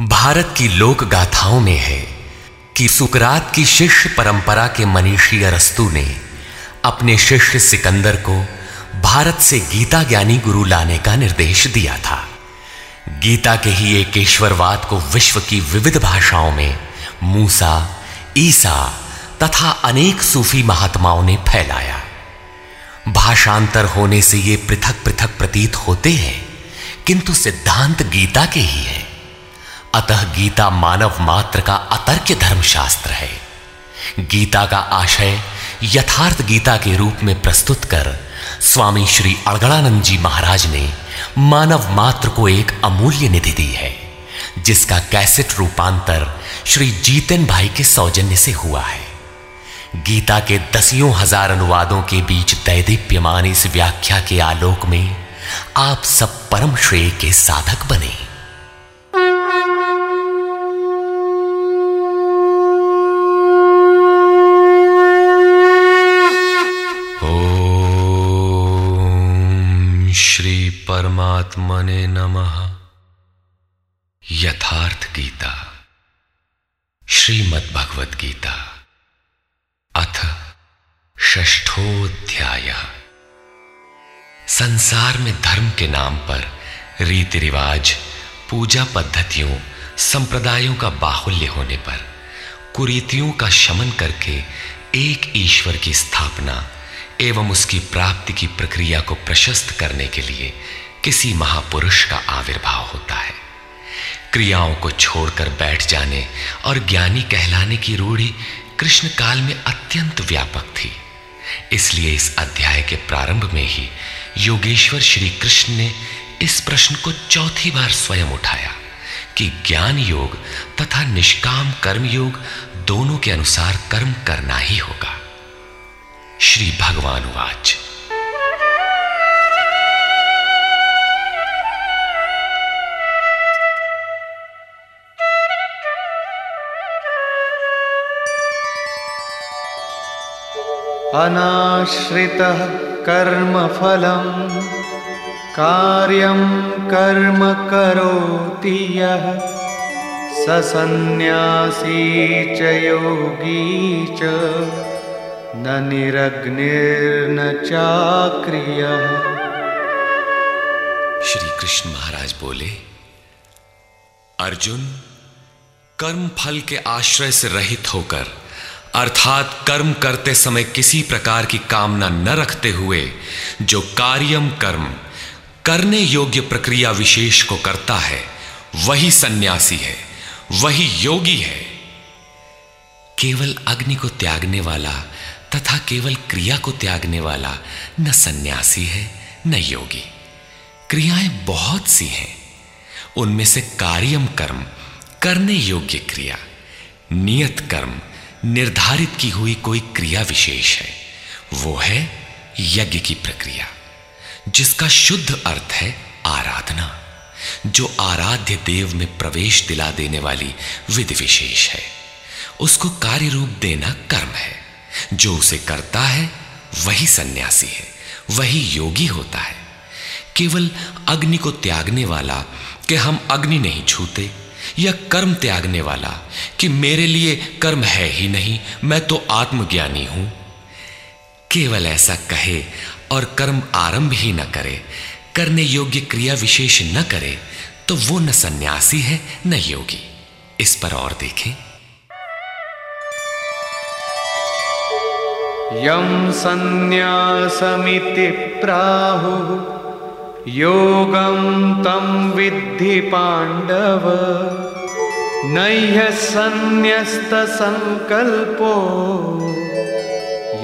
भारत की लोक गाथाओं में है कि सुकरात की शिष्य परंपरा के मनीषी अरस्तु ने अपने शिष्य सिकंदर को भारत से गीता ज्ञानी गुरु लाने का निर्देश दिया था। गीता के ही एक ईश्वरवाद को विश्व की विविध भाषाओं में मूसा, ईसा तथा अनेक सूफी महात्माओं ने फैलाया। भाषांतर होने से ये पृथक पृथक प्रतीत होते हैं, किंतु सिद्धांत गीता के ही है। अतः गीता मानव मात्र का अतर्क धर्मशास्त्र है। गीता का आशय यथार्थ गीता के रूप में प्रस्तुत कर स्वामी श्री अड़गड़ानंद जी महाराज ने मानव मात्र को एक अमूल्य निधि दी है, जिसका कैसेट रूपांतर श्री जीतन भाई के सौजन्य से हुआ है। गीता के दसियों हज़ार अनुवादों के बीच दैदीप्यमान इस व्याख्या के आलोक में आप सब परम श्रेय के साधक बने। परमात्मने नमः। यथार्थ गीता। श्रीमद् भगवत गीता अथ षष्ठोध्याय संसार में धर्म के नाम पर रीति रिवाज पूजा पद्धतियों, संप्रदायों का बाहुल्य होने पर, कुरीतियों का शमन करके एक ईश्वर की स्थापना एवं उसकी प्राप्ति की प्रक्रिया को प्रशस्त करने के लिए किसी महापुरुष का आविर्भाव होता है। क्रियाओं को छोड़कर बैठ जाने और ज्ञानी कहलाने की रूढ़ी कृष्ण काल में अत्यंत व्यापक थी। इसलिए इस अध्याय के प्रारंभ में ही योगेश्वर श्री कृष्ण ने इस प्रश्न को चौथी बार स्वयं उठाया कि ज्ञान योग तथा निष्काम कर्म योग दोनों के अनुसार कर्म करना ही होगा। श्री भगवान वाच। अनाश्रितः कर्म करोति यः। स सन्न्यासी च योगी च। न निरग्निर्न चाक्रिय श्री कृष्ण महाराज बोले, अर्जुन कर्म फल के आश्रय से रहित होकर अर्थात कर्म करते समय किसी प्रकार की कामना न रखते हुए, जो कार्यम कर्म, करने योग्य प्रक्रिया विशेष को करता है, वही सन्यासी है, वही योगी है। केवल अग्नि को त्यागने वाला तथा केवल क्रिया को त्यागने वाला न सन्यासी है, न योगी। क्रियाएँ बहुत सी हैं। उनमें से कार्यम कर्म, करने योग्य क्रिया, नियत कर्म निर्धारित की हुई कोई क्रिया विशेष है। वो है यज्ञ की प्रक्रिया, जिसका शुद्ध अर्थ है आराधना, जो आराध्य देव में प्रवेश दिला देने वाली विधि विशेष है। उसको कार्य रूप देना कर्म है। जो उसे करता है, वही सन्यासी है, वही योगी होता है। केवल अग्नि को त्यागने वाला कि हम अग्नि नहीं छूते या कर्म त्यागने वाला कि मेरे लिए कर्म है ही नहीं, मैं तो आत्मज्ञानी हूँ। केवल ऐसा कहे और कर्म आरंभ ही न करे, करने योग्य क्रिया विशेष न करे तो वो न सन्यासी है, न योगी। इस पर और देखें। यं सन्न्यासमिति प्राहुः योगं तं विद्धि पाण्डव। नह्यसन्न्यस्तसङ्कल्पो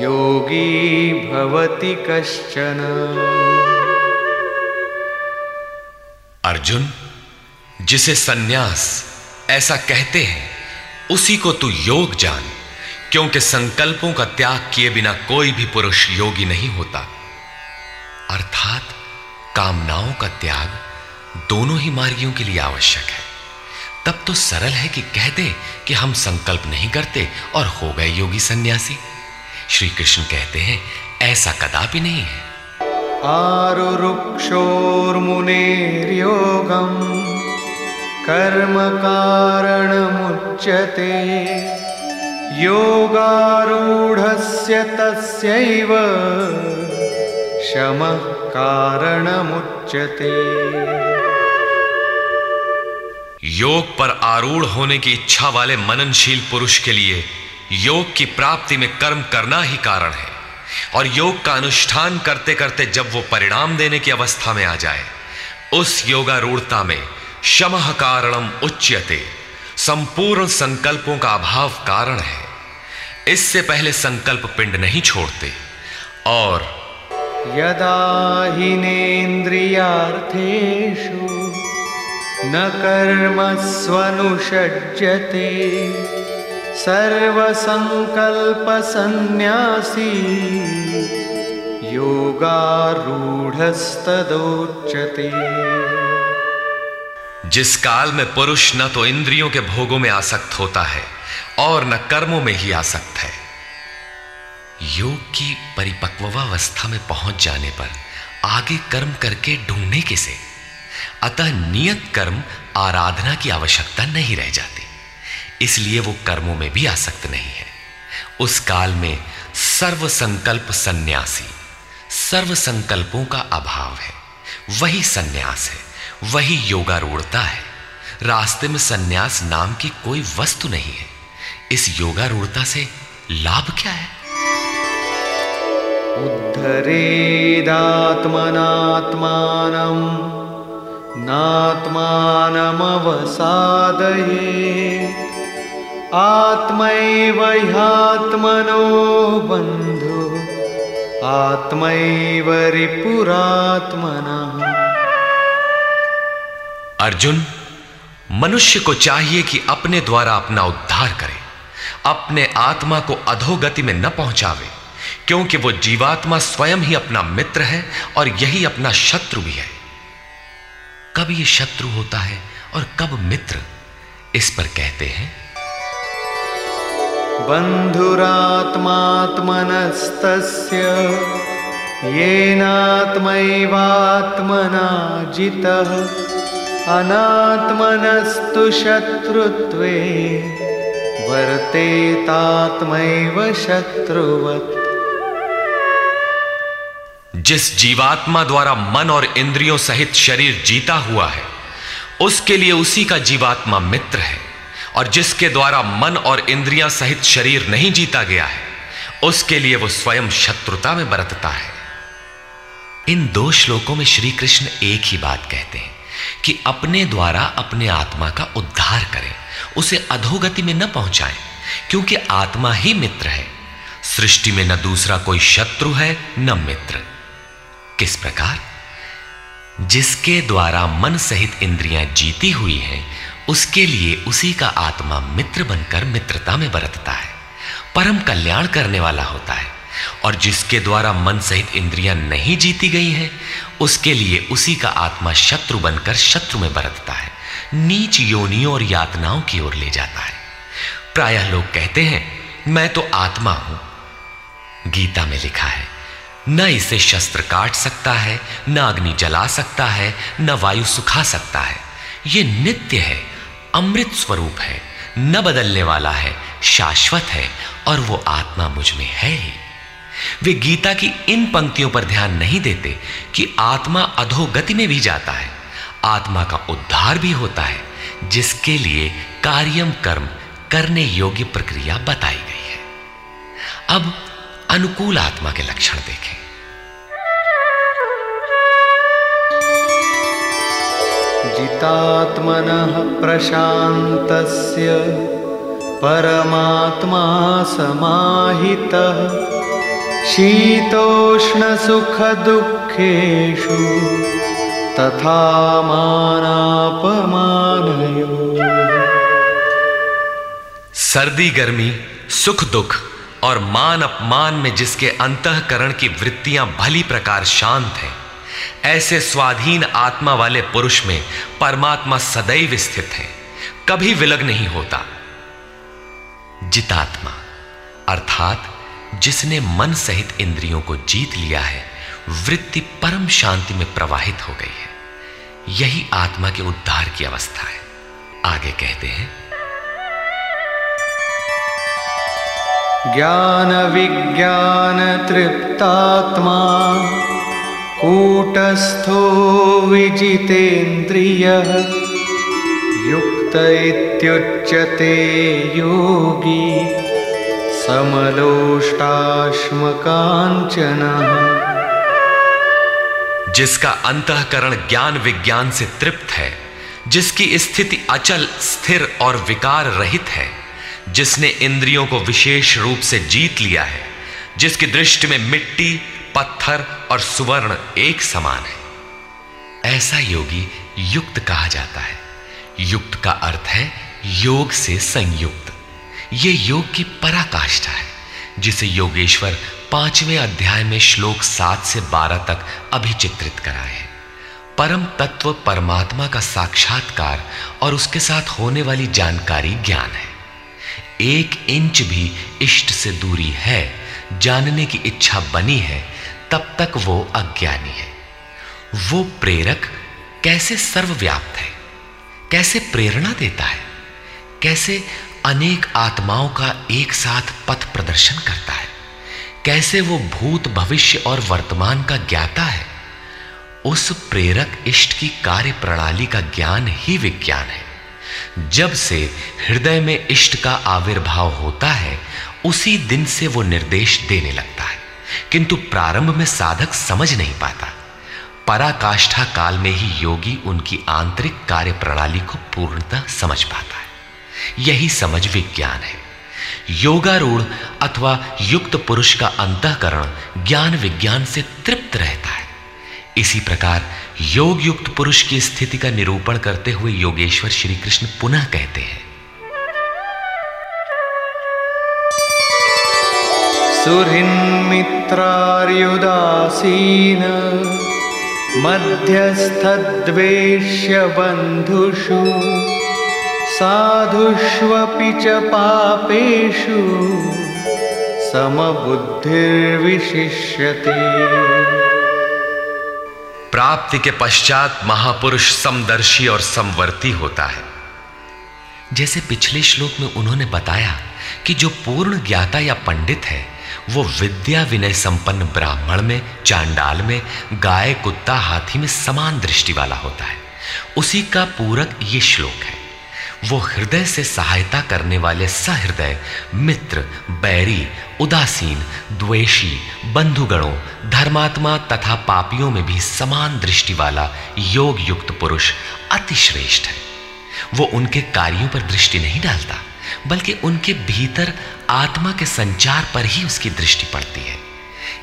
योगी भवति कश्चन। अर्जुन, जिसे सन्यास ऐसा कहते हैं, उसी को तू योग जान, क्योंकि संकल्पों का त्याग किए बिना कोई भी पुरुष योगी नहीं होता। अर्थात कामनाओं का त्याग दोनों ही मार्गियों के लिए आवश्यक है। तब तो सरल है कि कह दे कि हम संकल्प नहीं करते और हो गए योगी सन्यासी। श्री कृष्ण कहते हैं, ऐसा कदापि नहीं है। आरुक्षोर्मुनेर्योगम कर्मकारणमुच्यते योगारूढस्य तस्यैव शमः। कारणमुच्यते। योग पर आरूढ़ होने की इच्छा वाले मननशील पुरुष के लिए योग की प्राप्ति में कर्म करना ही कारण है। और योग का अनुष्ठान करते करते जब वो परिणाम देने की अवस्था में आ जाए, उस योगारूढ़ता में शमह कारणम उच्यते। संपूर्ण संकल्पों का अभाव कारण है। इससे पहले संकल्प पिंड नहीं छोड़ते। और यदा हिनेन्द्रियार्थेषु न कर्मस्वनुषज्यते, सर्वसङ्कल्पसन्न्यासी योगारूढस्तदोच्यते। जिस काल में पुरुष न तो इंद्रियों के भोगों में आसक्त होता है और न कर्मों में ही आसक्त है। योग की परिपक्वावस्था में पहुँच जाने पर आगे कर्म करके ढूँढने किसे अतः नियत कर्म आराधना की आवश्यकता नहीं रह जाती। इसलिए वो कर्मों में भी आसक्त नहीं है। उस काल में सर्व संकल्प सन्यासी सर्व संकल्पों का अभाव है। वही सन्यास है, वही योगारूढ़ता है। रास्ते में सन्यास नाम की कोई वस्तु नहीं है। इस योगारूढ़ता से लाभ क्या है? उद्धरेदात्मनात्मानं, नात्मानमवसादये। आत्मैव ह्यात्मनो बन्धु, आत्मैव रिपुरात्मनः। अर्जुन, मनुष्य को चाहिए कि अपने द्वारा अपना उद्धार करे, अपने आत्मा को अधोगति में न पहुंचावे। क्योंकि वो जीवात्मा स्वयं ही अपना मित्र है और यही अपना शत्रु भी है। कब ये शत्रु होता है और कब मित्र, इस पर कहते हैं। बन्धुरात्मात्मनस्तस्य येनात्मैवात्मना जितः अनात्मनस्तु शत्रुत्वे, वर्तेतात्मैव शत्रुवत्। जिस जीवात्मा द्वारा मन और इंद्रियों सहित शरीर जीता हुआ है, उसके लिए उसी का जीवात्मा मित्र है। और जिसके द्वारा मन और इंद्रियाँ सहित शरीर नहीं जीता गया है, उसके लिए वो स्वयं शत्रुता में बरतता है। इन दो श्लोकों में श्री कृष्ण एक ही बात कहते हैं कि अपने द्वारा अपने आत्मा का उद्धार करें, उसे अधोगति में न पहुंचाएँ, क्योंकि आत्मा ही मित्र है। सृष्टि में न दूसरा कोई शत्रु है, न मित्र। किस प्रकार? जिसके द्वारा मन सहित इंद्रियाँ जीती हुई हैं, उसके लिए उसी का आत्मा मित्र बनकर मित्रता में बरतता है, परम कल्याण करने वाला होता है, और जिसके द्वारा मन सहित इंद्रियाँ नहीं जीती गई हैं, उसके लिए उसी का आत्मा शत्रु बनकर शत्रु में बरतता है, नीच योनियों और यातनाओं की ओर ले जाता है। प्रायः लोग कहते हैं, मैं तो आत्मा हूँ, गीता में लिखा है। न इसे शस्त्र काट सकता है, न अग्नि जला सकता है, न वायु सुखा सकता है। यह नित्य है, अमृत स्वरूप है, न बदलने वाला है, शाश्वत है, और वो आत्मा मुझमें है ही। वे गीता की इन पंक्तियों पर ध्यान नहीं देते कि आत्मा अधोगति में भी जाता है, आत्मा का उद्धार भी होता है, जिसके लिए कार्यम कर्म करने योग्य प्रक्रिया बताई गई है। अब अनुकूल आत्मा के लक्षण देखें। जितात्मनः प्रशान्तस्य परमात्मा समाहितः। शीतोष्णसुखदुःखेषु तथा मानापमानयो। सर्दी गर्मी सुख दुख और मान अपमान में जिसके अंतकरण की वृत्तियाँ भली प्रकार शांत हैं, ऐसे स्वाधीन आत्मा वाले पुरुष में परमात्मा सदैव स्थित है, कभी विलग नहीं होता। जितात्मा, अर्थात जिसने मन सहित इंद्रियों को जीत लिया है, वृत्ति परम शांति में प्रवाहित हो गई है। यही आत्मा के उद्धार की अवस्था है। आगे कहते हैं ज्ञान विज्ञान तृप्तात्मा कूटस्थो विजितेन्द्रिय युक्त इत्युच्यते योगी, समलोष्टाश्मकाञ्चनः। जिसका अंतकरण ज्ञान विज्ञान से तृप्त है, जिसकी स्थिति अचल, स्थिर और विकार रहित है जिसने इंद्रियों को विशेष रूप से जीत लिया है, जिसकी दृष्टि में मिट्टी, पत्थर और सुवर्ण एक समान है। ऐसा योगी युक्त कहा जाता है। युक्त का अर्थ है योग से संयुक्त। यह योग की पराकाष्ठा है, जिसे योगेश्वर पाँचवें अध्याय में श्लोक सात से बारह तक अभिचित्रित कराए हैं। परम तत्व परमात्मा का साक्षात्कार और उसके साथ होने वाली जानकारी ज्ञान है। एक इंच भी इष्ट से दूरी है, जानने की इच्छा बनी है, तब तक वो अज्ञानी है। वो प्रेरक कैसे सर्वव्याप्त है? कैसे प्रेरणा देता है? कैसे अनेक आत्माओं का एक साथ पथ प्रदर्शन करता है? कैसे वो भूत भविष्य और वर्तमान का ज्ञाता है? उस प्रेरक इष्ट की कार्य प्रणाली का ज्ञान ही विज्ञान है। जब से हृदय में इष्ट का आविर्भाव होता है, उसी दिन से वो निर्देश देने लगता है। किंतु प्रारंभ में साधक समझ नहीं पाता। पराकाष्ठा काल में ही योगी उनकी आंतरिक कार्य प्रणाली को पूर्णतः समझ पाता है। यही समझ विज्ञान है। योगारूढ़ अथवा युक्त पुरुष का अंतकरण ज्ञान विज्ञान से तृप्त रहता है। इसी प्रकार योग युक्त पुरुष की स्थिति का निरूपण करते हुए योगेश्वर श्री कृष्ण पुनः कहते हैं। सुहृन्मित्रार्युदासीन मध्यस्थद्वेष्य बन्धुषु, साधुष्वपि च पापेषु, समबुद्धिर्विशिष्यते। प्राप्ति के पश्चात महापुरुष समदर्शी और समवर्ती होता है। जैसे पिछले श्लोक में उन्होंने बताया कि जो पूर्ण ज्ञाता या पंडित है, वो विद्या विनय संपन्न ब्राह्मण में, चांडाल में, गाय, कुत्ता, हाथी में समान दृष्टि वाला होता है। उसी का पूरक ये श्लोक है। वो हृदय से सहायता करने वाले सहृदय, मित्र, बैरी, उदासीन, द्वेषी, बंधुगणों, धर्मात्मा तथा पापियों में भी समान दृष्टि वाला योग युक्त पुरुष अतिश्रेष्ठ है। वो उनके कार्यों पर दृष्टि नहीं डालता, बल्कि उनके भीतर आत्मा के संचार पर ही उसकी दृष्टि पड़ती है।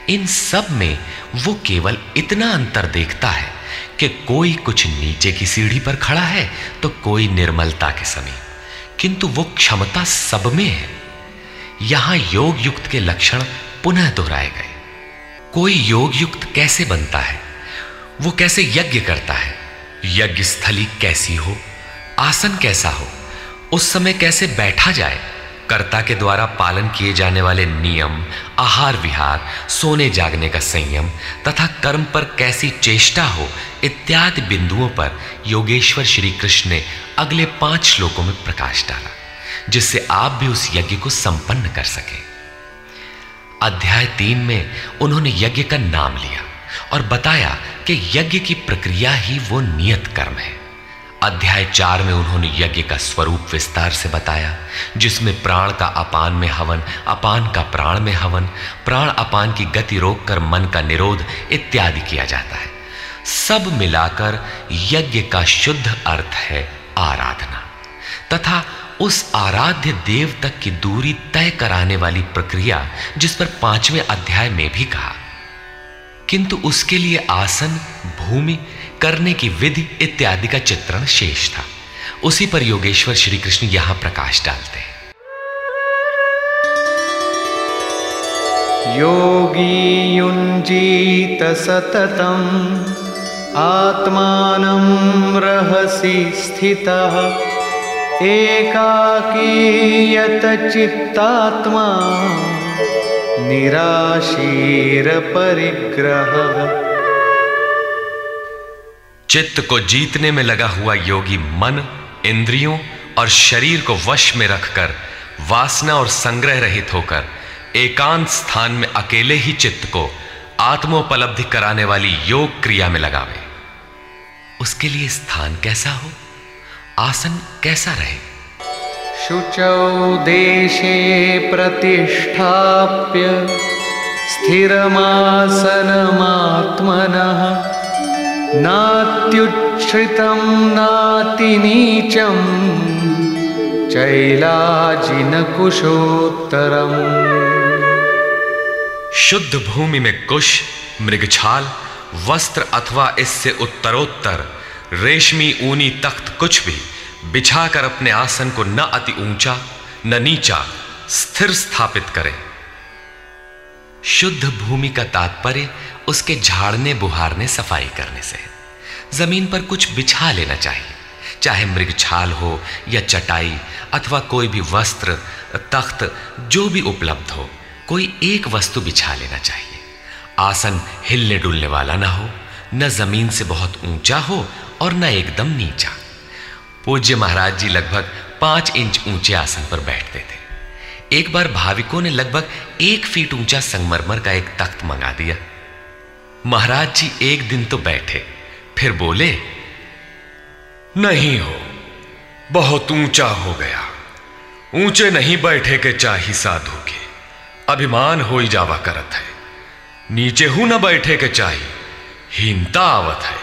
इन सब में वो केवल इतना अंतर देखता है कि कोई कुछ नीचे की सीढ़ी पर खड़ा है तो कोई निर्मलता के समीप। किंतु वो क्षमता सब में है। यहाँ योग युक्त के लक्षण पुनः दोहराए गए। कोई योग युक्त कैसे बनता है? वो कैसे यज्ञ करता है? यज्ञ स्थली कैसी हो? आसन कैसा हो? उस समय कैसे बैठा जाए? कर्ता के द्वारा पालन किए जाने वाले नियम, आहार विहार, सोने जागने का संयम, तथा कर्म पर कैसी चेष्टा हो इत्यादि बिंदुओं पर योगेश्वर श्री कृष्ण ने अगले पाँच श्लोकों में प्रकाश डाला, जिससे आप भी उस यज्ञ को संपन्न कर सके। अध्याय तीन में उन्होंने यज्ञ का नाम लिया और बताया कि यज्ञ की प्रक्रिया ही वो नियत कर्म है। अध्याय चार में उन्होंने यज्ञ का स्वरूप विस्तार से बताया, जिसमें प्राण का अपान में हवन, अपान का प्राण में हवन, प्राण अपान की गति रोककर मन का निरोध इत्यादि किया जाता है। सब मिलाकर यज्ञ का शुद्ध अर्थ है आराधना। तथा उस आराध्य देव तक की दूरी तय कराने वाली प्रक्रिया, जिस पर पाँचवें अध्याय में भी कहा। किंतु उसके लिए आसन, भूमि करने की विधि इत्यादि का चित्रण शेष था। उसी पर योगेश्वर श्री कृष्ण यहाँ प्रकाश डालते हैं। योगी आत्मानं रहसि स्थितः। एकाकीयत चित्तात्मा, निराशीर परिग्रह। चित्त को जीतने में लगा हुआ योगी मन, इंद्रियों और शरीर को वश में रखकर, वासना और संग्रह रहित होकर, एकांत स्थान में अकेले ही चित्त को आत्मोपलब्धि कराने वाली योग क्रिया में लगावे। उसके लिए स्थान कैसा हो? आसन कैसा रहे? शुचौ देशे प्रतिष्ठाप्य स्थिर स्थिरमासनमात्मनः। नात्युच्छ्रितं नातिनीचं चैलाजिनकुशोत्तरम्। शुद्ध भूमि में कुश, मृगछाल, वस्त्र अथवा इससे उत्तरोत्तर, रेशमी ऊनी तख्त कुछ भी बिछाकर अपने आसन को न अति ऊँचा, न नीचा, स्थिर स्थापित करें। शुद्ध भूमि का तात्पर्य उसके झाड़ने, बुहारने, सफ़ाई करने से ज़मीन पर कुछ बिछा लेना चाहिए, चाहे मृगछाल हो या चटाई अथवा कोई भी वस्त्र, तख्त, जो भी उपलब्ध हो, कोई एक वस्तु बिछा लेना चाहिए। आसन हिलने डुलने वाला ना हो, न ज़मीन से बहुत ऊँचा हो और न एकदम नीचा। पूज्य महाराज जी लगभग पाँच इंच ऊँचे आसन पर बैठते थे। एक बार भाविकों ने लगभग एक फीट ऊँचा संगमरमर का एक तख्त मंगा दिया। महाराज जी एक दिन तो बैठे, फिर बोले, नहीं हो, बहुत ऊँचा हो गया। ऊँचे नहीं बैठे के चाही साधु के। अभिमान हो ही जावा करत है। नीचे हूँ न बैठे के चाही हीनता आवत है।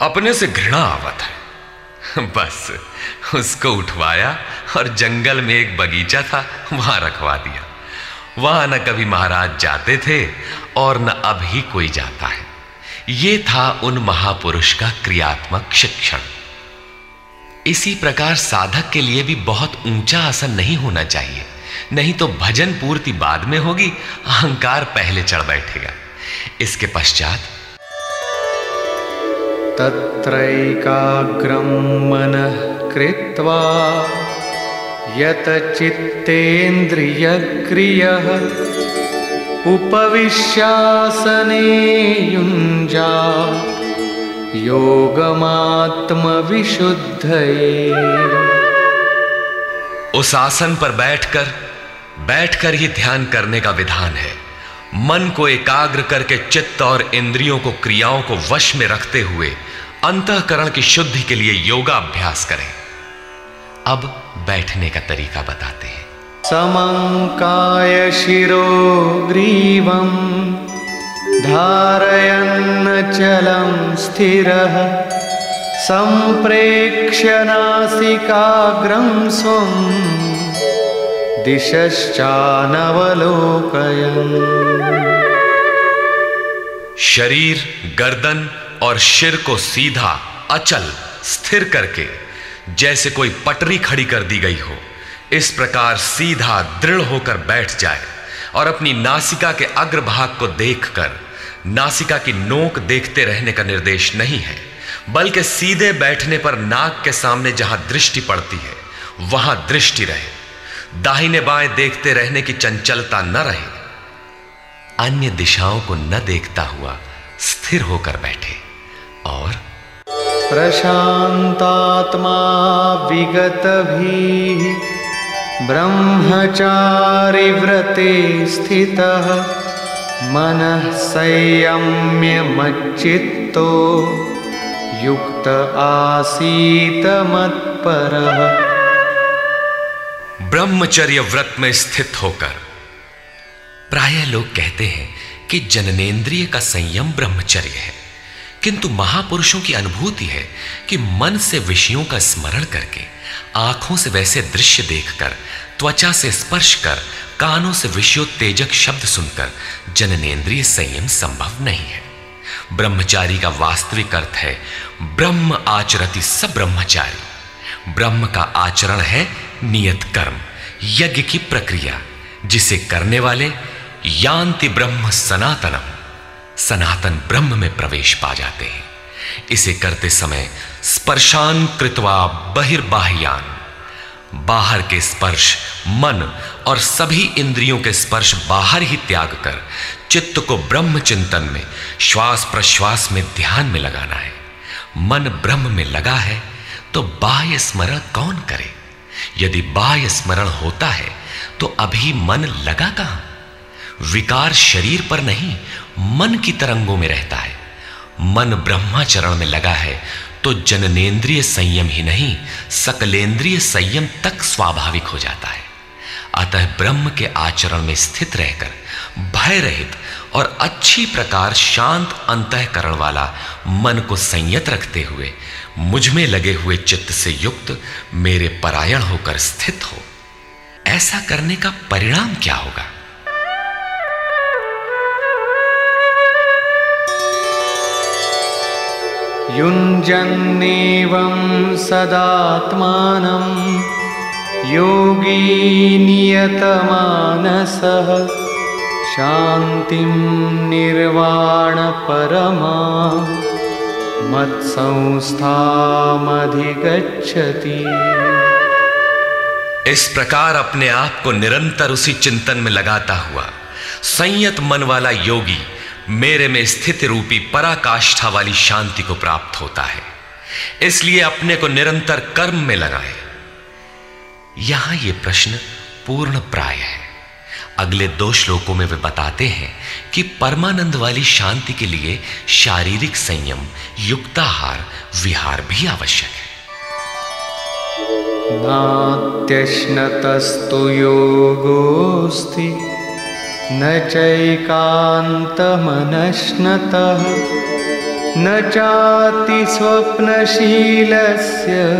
अपने से घृणा आवत है। बस, उसको उठवाया और जंगल में एक बगीचा था, वहाँ रखवा दिया। वहाँ न कभी महाराज जाते थे और न अब ही कोई जाता है। ये था उन महापुरुष का क्रियात्मक शिक्षण। इसी प्रकार साधक के लिए भी बहुत ऊँचा आसन नहीं होना चाहिए, नहीं तो भजन पूर्ति बाद में होगी, अहंकार पहले चढ़ बैठेगा। इसके पश्चात तत्रैकाग्रं मनः कृत्वा यतचित्तेन्द्रियक्रियः उपविश्यासने युञ्जा योगमात्मविशुद्धये। उस आसन पर बैठकर बैठकर ही ध्यान करने का विधान है। मन को एकाग्र करके चित्त और इंद्रियों को क्रियाओं को वश में रखते हुए अंतकरण की शुद्धि के लिए योगाभ्यास करें। अब बैठने का तरीका बताते हैं। समंकाय शिरो ग्रीवं धारयन्नचलं स्थिरः सम्प्रेक्ष्य नासिकाग्रम स्वं दिशश्चानवलोकयन् शरीर, गर्दन और शिर को सीधा, अचल, स्थिर करके, जैसे कोई पटरी खड़ी कर दी गई हो, इस प्रकार सीधा, दृढ़ होकर बैठ जाए और अपनी नासिका के अग्रभाग को देखकर, नासिका की नोक देखते रहने का निर्देश नहीं है, बल्कि सीधे बैठने पर नाक के सामने जहाँ दृष्टि पड़ती है, वहाँ दृष्टि रहे। दाहिने बाएँ देखते रहने की चंचलता न रहे। अन्य दिशाओं को न देखता हुआ स्थिर होकर बैठे और प्रशांतात्मा विगत भी ब्रह्मचारी व्रते स्थित मन संयम्य संयम्यमच्चित्तो युक्त आसीत मत्परः। ब्रह्मचर्य व्रत में स्थित होकर। प्राय लोग कहते हैं कि जननेन्द्रिय का संयम ब्रह्मचर्य है, किंतु महापुरुषों की अनुभूति है कि मन से विषयों का स्मरण करके, आँखों से वैसे दृश्य देखकर, त्वचा से स्पर्श कर, कानों से विषयोत्तेजक शब्द सुनकर जननेन्द्रिय संयम संभव नहीं है। ब्रह्मचारी का वास्तविक अर्थ है, ब्रह्म आचरति सब ब्रह्मचारी। ब्रह्म का आचरण है नियत कर्म, यज्ञ की प्रक्रिया, जिसे करने वाले यान्ति ब्रह्म सनातनम, सनातन ब्रह्म में प्रवेश पा जाते हैं। इसे करते समय स्पर्शान कृत्वा बहिर्बाह्यान, बाहर के स्पर्श, मन और सभी इंद्रियों के स्पर्श बाहर ही त्याग कर चित्त को ब्रह्म चिंतन में, श्वास प्रश्वास में ध्यान में लगाना है। मन ब्रह्म में लगा है तो बाह्य स्मरण कौन करे? यदि बाह्य स्मरण होता है तो अभी मन लगा कहाँ? विकार शरीर पर नहीं, मन की तरंगों में रहता है। मन ब्रह्माचरण में लगा है तो जननेन्द्रिय संयम ही नहीं सकलेंद्रिय संयम तक स्वाभाविक हो जाता है। अतः ब्रह्म के आचरण में स्थित रहकर, भय रहित और अच्छी प्रकार शांत अंतकरण वाला मन को संयत रखते हुए मुझमें लगे हुए चित्त से युक्त मेरे परायण होकर स्थित हो। ऐसा करने का परिणाम क्या होगा? युञ्जन्नेवं सदात्मानं योगी नियतमान नियतमानसः शान्तिं निर्वाणपरमा। मत्संस्थामधिगच्छति। इस प्रकार अपने आप को निरंतर उसी चिंतन में लगाता हुआ, संयत मन वाला योगी मेरे में स्थित रूपी पराकाष्ठा वाली शांति को प्राप्त होता है। इसलिए अपने को निरंतर कर्म में लगाए। यहाँ यह प्रश्न पूर्ण प्राय है। अगले दो श्लोकों में वे बताते हैं कि परमानंद वाली शांति के लिए शारीरिक संयम, युक्ताहार, विहार भी आवश्यक है। नात्यश्नतस्तु योगोऽस्ति, न चैकान्तमनश्नतः, न चातिस्वप्नशीलस्य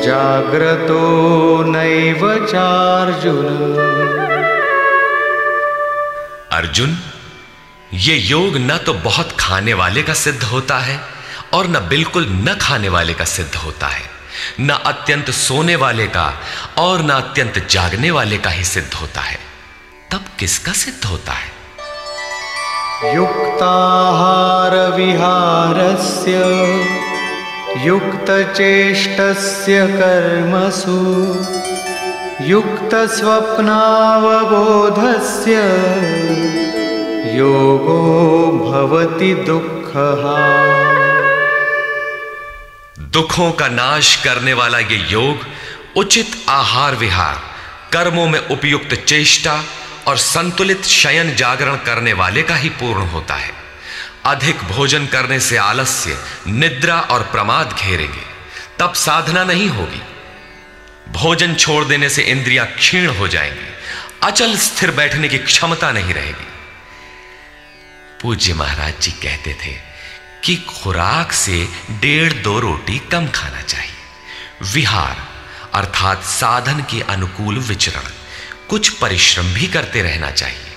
जाग्रतो नैव चार्जुन। अर्जुन, ये योग न तो बहुत खाने वाले का सिद्ध होता है और न बिल्कुल न खाने वाले का सिद्ध होता है। न अत्यंत सोने वाले का और न अत्यंत जागने वाले का ही सिद्ध होता है। तब किसका सिद्ध होता है? युक्ताहारविहारस्य युक्तचेष्टस्य कर्मसु। युक्तस्वप्नावबोधस्य योगो भवति दुःखः। दुखों का नाश करने वाला ये योग, उचित आहार विहार, कर्मों में उपयुक्त चेष्टा और संतुलित शयन जागरण करने वाले का ही पूर्ण होता है। अधिक भोजन करने से आलस्य, निद्रा और प्रमाद घेरेंगे। तब साधना नहीं होगी। भोजन छोड़ देने से इंद्रियाँ क्षीण हो जाएँगी। अचल स्थिर बैठने की क्षमता नहीं रहेगी। पूज्य महाराज जी कहते थे कि खुराक से डेढ़ दो रोटी कम खाना चाहिए। विहार, अर्थात साधन के अनुकूल विचरण। कुछ परिश्रम भी करते रहना चाहिए।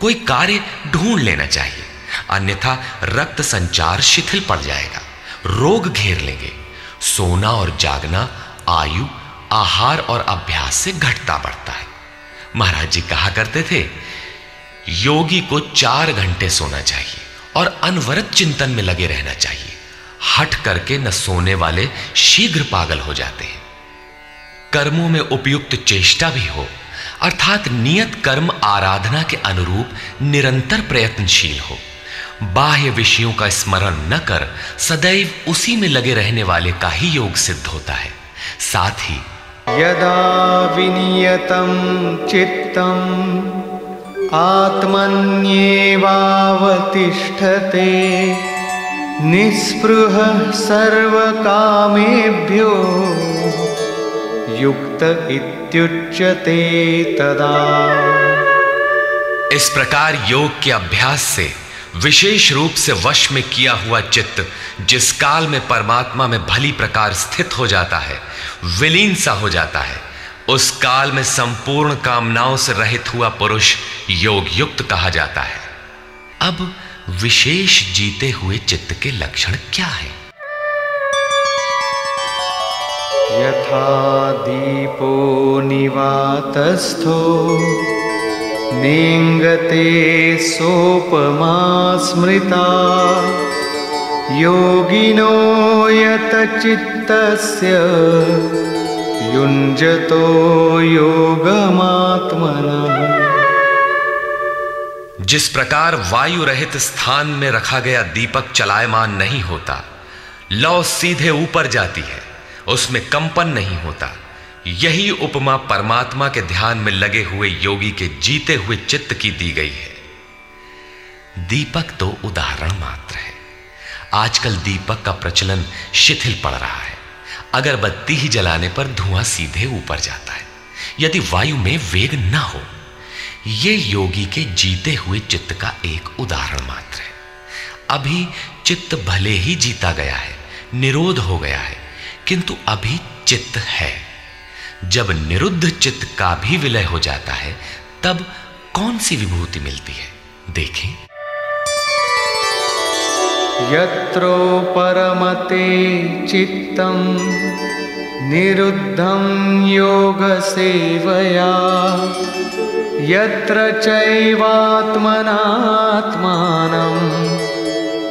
कोई कार्य ढूंढ लेना चाहिए। अन्यथा रक्त संचार शिथिल पड़ जाएगा। रोग घेर लेंगे। सोना और जागना, आयु आहार और अभ्यास से घटता बढ़ता है। महाराज जी कहा करते थे, योगी को चार घंटे सोना चाहिए और अनवरत चिंतन में लगे रहना चाहिए। हट करके न सोने वाले शीघ्र पागल हो जाते हैं। कर्मों में उपयुक्त चेष्टा भी हो, अर्थात नियत कर्म आराधना के अनुरूप निरंतर प्रयत्नशील हो। बाह्य विषयों का स्मरण न कर, सदैव उसी में लगे रहने वाले का ही योग सिद्ध होता है। साथ ही यदा विनियतं चित्तम् आत्मन्येवावतिष्ठते निःस्पृहः सर्वकामेभ्यो युक्त इत्युच्यते तदा। इस प्रकार योग के अभ्यास से विशेष रूप से वश में किया हुआ चित्त, जिस काल में परमात्मा में भली प्रकार स्थित हो जाता है, विलीन सा हो जाता है। उस काल में संपूर्ण कामनाओं से रहित हुआ पुरुष योग युक्त कहा जाता है। अब विशेष जीते हुए चित्त के लक्षण क्या है? यथा दीपो निवातस्थो नेङ्गते सोपमा स्मृता। योगिनो यतचित्तस्य, युञ्जतो योगमात्मनः। जिस प्रकार वायु रहित स्थान में रखा गया दीपक चलायमान नहीं होता, लौ सीधे ऊपर जाती है, उसमें कंपन नहीं होता। यही उपमा परमात्मा के ध्यान में लगे हुए योगी के जीते हुए चित्त की दी गई है। दीपक तो उदाहरण मात्र है। आजकल दीपक का प्रचलन शिथिल पड़ रहा है। अगर बत्ती ही जलाने पर धुआँ सीधे ऊपर जाता है। यदि वायु में वेग ना हो यह योगी के जीते हुए चित्त का एक उदाहरण मात्र है। अभी चित्त भले ही जीता गया है, निरोध हो गया है, किंतु अभी चित्त है। जब निरुद्ध चित्त का भी विलय हो जाता है, तब कौन सी विभूति मिलती है? देखें। यत्रो परमते चित्तं निरुद्धं योगसेवया। यत्र चैवात्मनात्मानं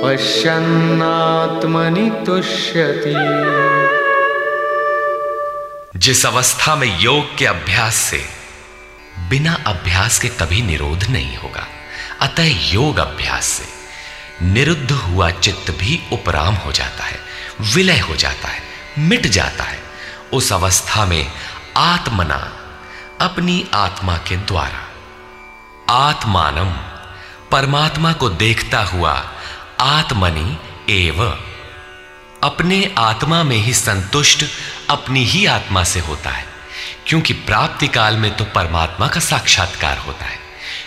पश्यन्नात्मनि तुष्यति। जिस अवस्था में योग के अभ्यास से बिना अभ्यास के कभी निरोध नहीं होगा, अतः योग अभ्यास से निरुद्ध हुआ चित्त भी उपराम हो जाता है, विलय हो जाता है, मिट जाता है। उस अवस्था में आत्मना, अपनी आत्मा के द्वारा, आत्मानम, परमात्मा को देखता हुआ आत्मनि एव, अपने आत्मा में ही संतुष्ट अपनी ही आत्मा से होता है, क्योंकि प्राप्ति काल में तो परमात्मा का साक्षात्कार होता है।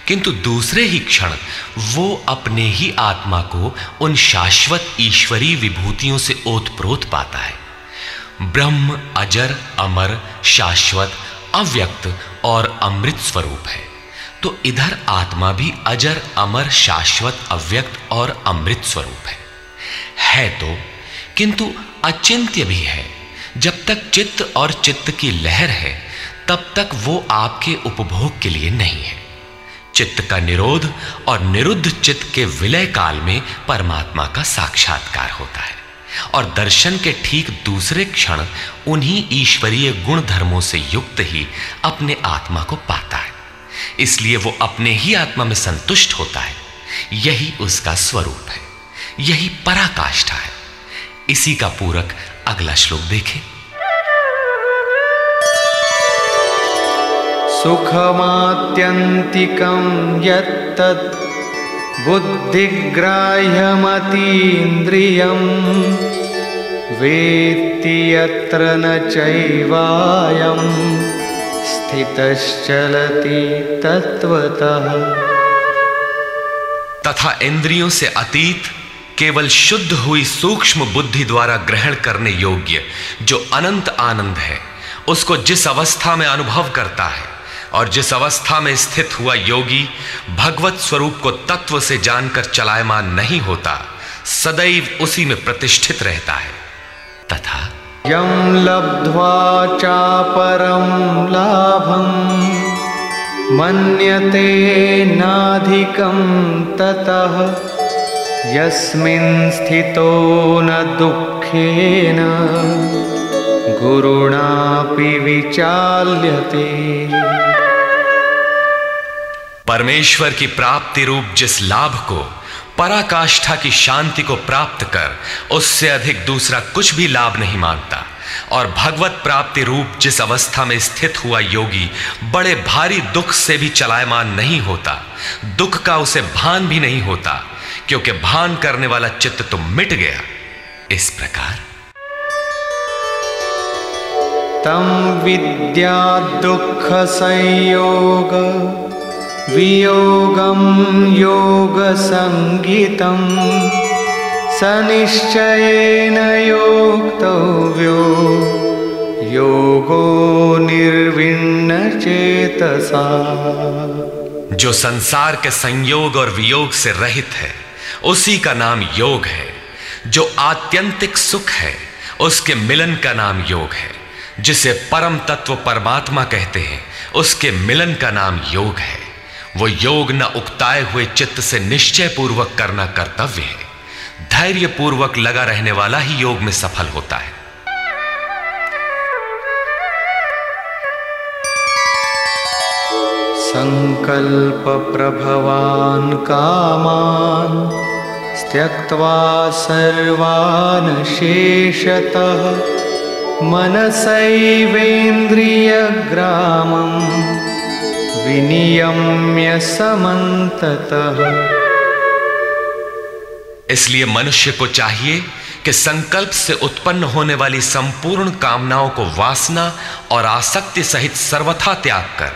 किंतु दूसरे ही क्षण, वो अपने ही आत्मा को उन शाश्वत ईश्वरीय विभूतियों से ओतप्रोत पाता है। ब्रह्म, अजर, अमर, शाश्वत, अव्यक्त और अमृत स्वरूप है। तो इधर आत्मा भी अजर, अमर, शाश्वत, अव्यक्त और अमृत स्वरूप है। है तो किंतु अचिंत्य भी है। जब तक चित्त और चित्त की लहर है, तब तक वो आपके उपभोग के लिए नहीं है। चित्त का निरोध और निरुद्ध चित्त के विलय काल में परमात्मा का साक्षात्कार होता है और दर्शन के ठीक दूसरे क्षण उन्हीं ईश्वरीय गुण धर्मों से युक्त ही अपने आत्मा को पाता है। इसलिए वो अपने ही आत्मा में संतुष्ट होता है। यही उसका स्वरूप है, यही पराकाष्ठा है। इसी का पूरक अगला श्लोक देखें। सुखमात्यन्तिकं यत्तद् बुद्धिग्राह्यमतीन्द्रियं वेत्ति यत्र न चैवायं स्थितश्चलति तत्वतः तथा इंद्रियों से अतीत केवल शुद्ध हुई सूक्ष्म बुद्धि द्वारा ग्रहण करने योग्य, जो अनंत आनंद है, उसको जिस अवस्था में अनुभव करता है, और जिस अवस्था में स्थित हुआ योगी, भगवत स्वरूप को तत्व से जानकर चलायमान नहीं होता, सदैव उसी में प्रतिष्ठित रहता है। तथा यम लब्ध्वा चापरं लाभं, मन्यते नाधिकं ततः। यस्मिन् स्थितो न दुःखेन गुरुणापि विचाल्यते। परमेश्वर की प्राप्ति रूप जिस लाभ को, पराकाष्ठा की शांति को प्राप्त कर, उससे अधिक दूसरा कुछ भी लाभ नहीं मानता और भगवत प्राप्ति रूप जिस अवस्था में स्थित हुआ योगी, बड़े भारी दुख से भी चलायमान नहीं होता। दुख का उसे भान भी नहीं होता। क्योंकि भान करने वाला चित्त तो मिट गया। इस प्रकार। तम विद्या दुःखसंयोग वियोगं योगसङ्गितं स निश्चयेन योक्तव्यो योगो निर्विण्णचेतसा जो संसार के संयोग और वियोग से रहित है उसी का नाम योग है, जो आत्यंतिक सुख है, उसके मिलन का नाम योग है, जिसे परम तत्व परमात्मा कहते हैं, उसके मिलन का नाम योग है। वो योग न उकताए हुए चित्त से निश्चय पूर्वक करना कर्तव्य है। धैर्य पूर्वक लगा रहने वाला ही योग में सफल होता है। सङ्कल्पप्रभवान् कामान् त्यक्त्वा सर्वान् शेषतः मनसैवेन्द्रियग्रामं विनियम्य समन्ततः। इसलिए मनुष्य को चाहिए कि संकल्प से उत्पन्न होने वाली संपूर्ण कामनाओं को वासना और आसक्ति सहित सर्वथा त्याग कर,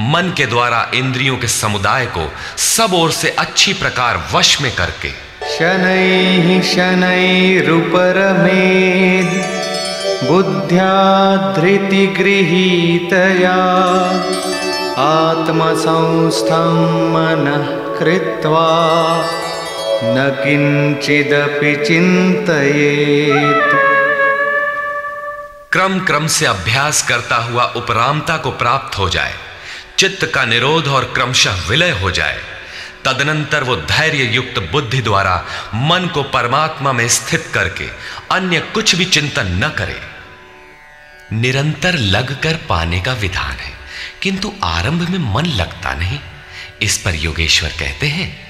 मन के द्वारा इंद्रियों के समुदाय को सब ओर से अच्छी प्रकार वश में करके। शनैः शनैरुपरमेद् बुद्ध्या धृतिगृहीतया आत्मसंस्थं मनः कृत्वा। न किञ्चिदपि चिन्तयेत्। क्रम क्रम से अभ्यास करता हुआ उपरामता को प्राप्त हो जाए, चित्त का निरोध और क्रमशः विलय हो जाए, तदनंतर वो धैर्य युक्त बुद्धि द्वारा मन को परमात्मा में स्थित करके अन्य कुछ भी चिंतन न करे। निरंतर लगकर पाने का विधान है, किंतु आरंभ में मन लगता नहीं, इस पर योगेश्वर कहते हैं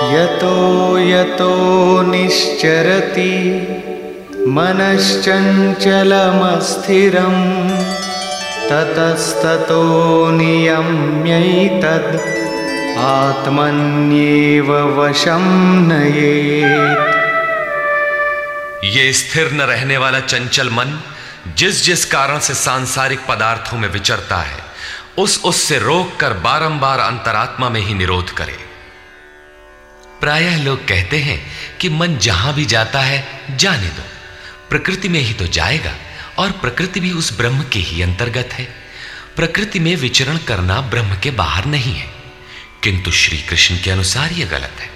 यतो यतो निश्चरति मनश्चञ्चलमस्थिरं ततस्ततो नियम्यैतद् आत्मन्येव वशं नयेत्। ये स्थिर न रहने वाला चंचल मन जिस जिस कारण से सांसारिक पदार्थों में विचरता है, उस उससे रोक कर बारंबार अंतरात्मा में ही निरोध करे। प्रायः लोग कहते हैं कि मन जहाँ भी जाता है, जाने दो। प्रकृति में ही तो जाएगा और प्रकृति भी उस ब्रह्म के ही अंतर्गत है। प्रकृति में विचरण करना ब्रह्म के बाहर नहीं है। किंतु श्री कृष्ण के अनुसार यह गलत है।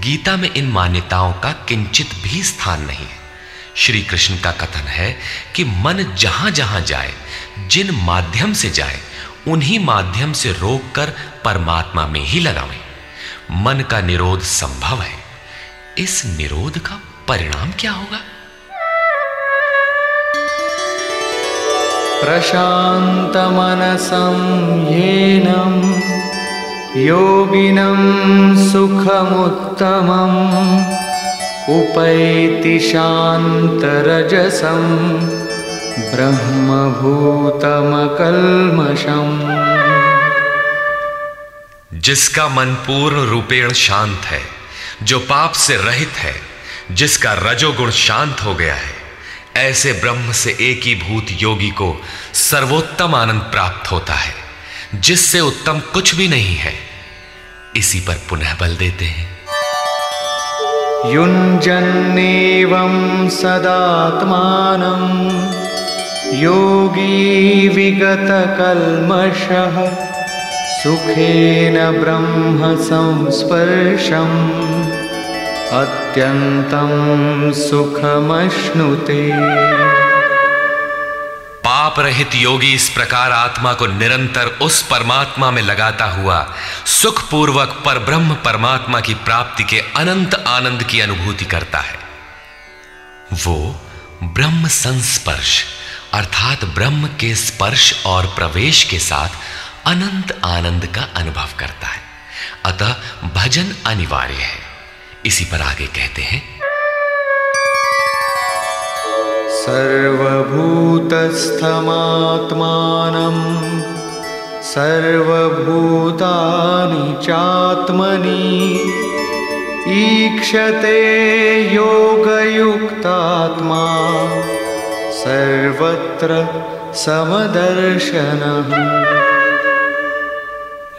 गीता में इन मान्यताओं का किंचित भी स्थान नहीं है। श्री कृष्ण का कथन है कि मन जहाँ जहाँ जाए, जिन माध्यम से जाए, उन्हीं माध्यम से रोककर परमात्मा में ही लगावें। मन का निरोध संभव है। इस निरोध का परिणाम क्या होगा? प्रशांत प्रशान्तमनसं येनं, योगिनं सुखमुत्तमम् उपैति शान्तरजसं, ब्रह्मभूतमकल्मषम्। जिसका मन पूर्ण रूपेण शांत है, जो पाप से रहित है, जिसका रजोगुण शांत हो गया है, ऐसे ब्रह्म से एक ही भूत योगी को सर्वोत्तम आनंद प्राप्त होता है, जिससे उत्तम कुछ भी नहीं है। इसी पर पुनः बल देते हैं। युञ्जन्नेवं सदात्मानं योगी विगतकल्मषः। सुखेन ब्रह्म संस्पर्शम्। अत्यन्तं सुखमश्नुते। पाप रहित योगी इस प्रकार आत्मा को निरंतर उस परमात्मा में लगाता हुआ, सुखपूर्वक पर ब्रह्म परमात्मा की प्राप्ति के अनंत आनंद की अनुभूति करता है। वो ब्रह्म संस्पर्श, अर्थात ब्रह्म के स्पर्श और प्रवेश के साथ अनंत आनंद का अनुभव करता है। अतः भजन अनिवार्य है। इसी पर आगे कहते हैं। सर्वभूतस्थमात्मानं, सर्वभूतानि चात्मनि, ईक्षते योगयुक्तात्मा, सर्वत्र समदर्शनः।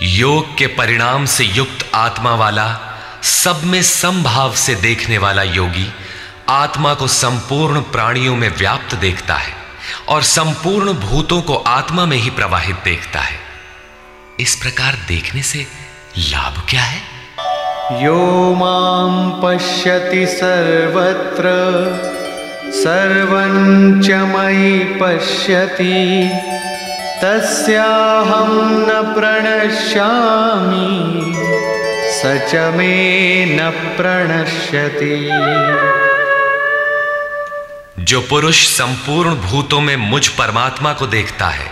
योग के परिणाम से युक्त आत्मा वाला, सब में समभाव से देखने वाला योगी, आत्मा को संपूर्ण प्राणियों में व्याप्त देखता है और संपूर्ण भूतों को आत्मा में ही प्रवाहित देखता है। इस प्रकार देखने से लाभ क्या है? यो माँ पश्यति सर्वत्र, सर्वं च मयि पश्यति। तस्याहं न प्रणश्यामि, स च मे न प्रणश्यति। जो पुरुष संपूर्ण भूतों में मुझ परमात्मा को देखता है,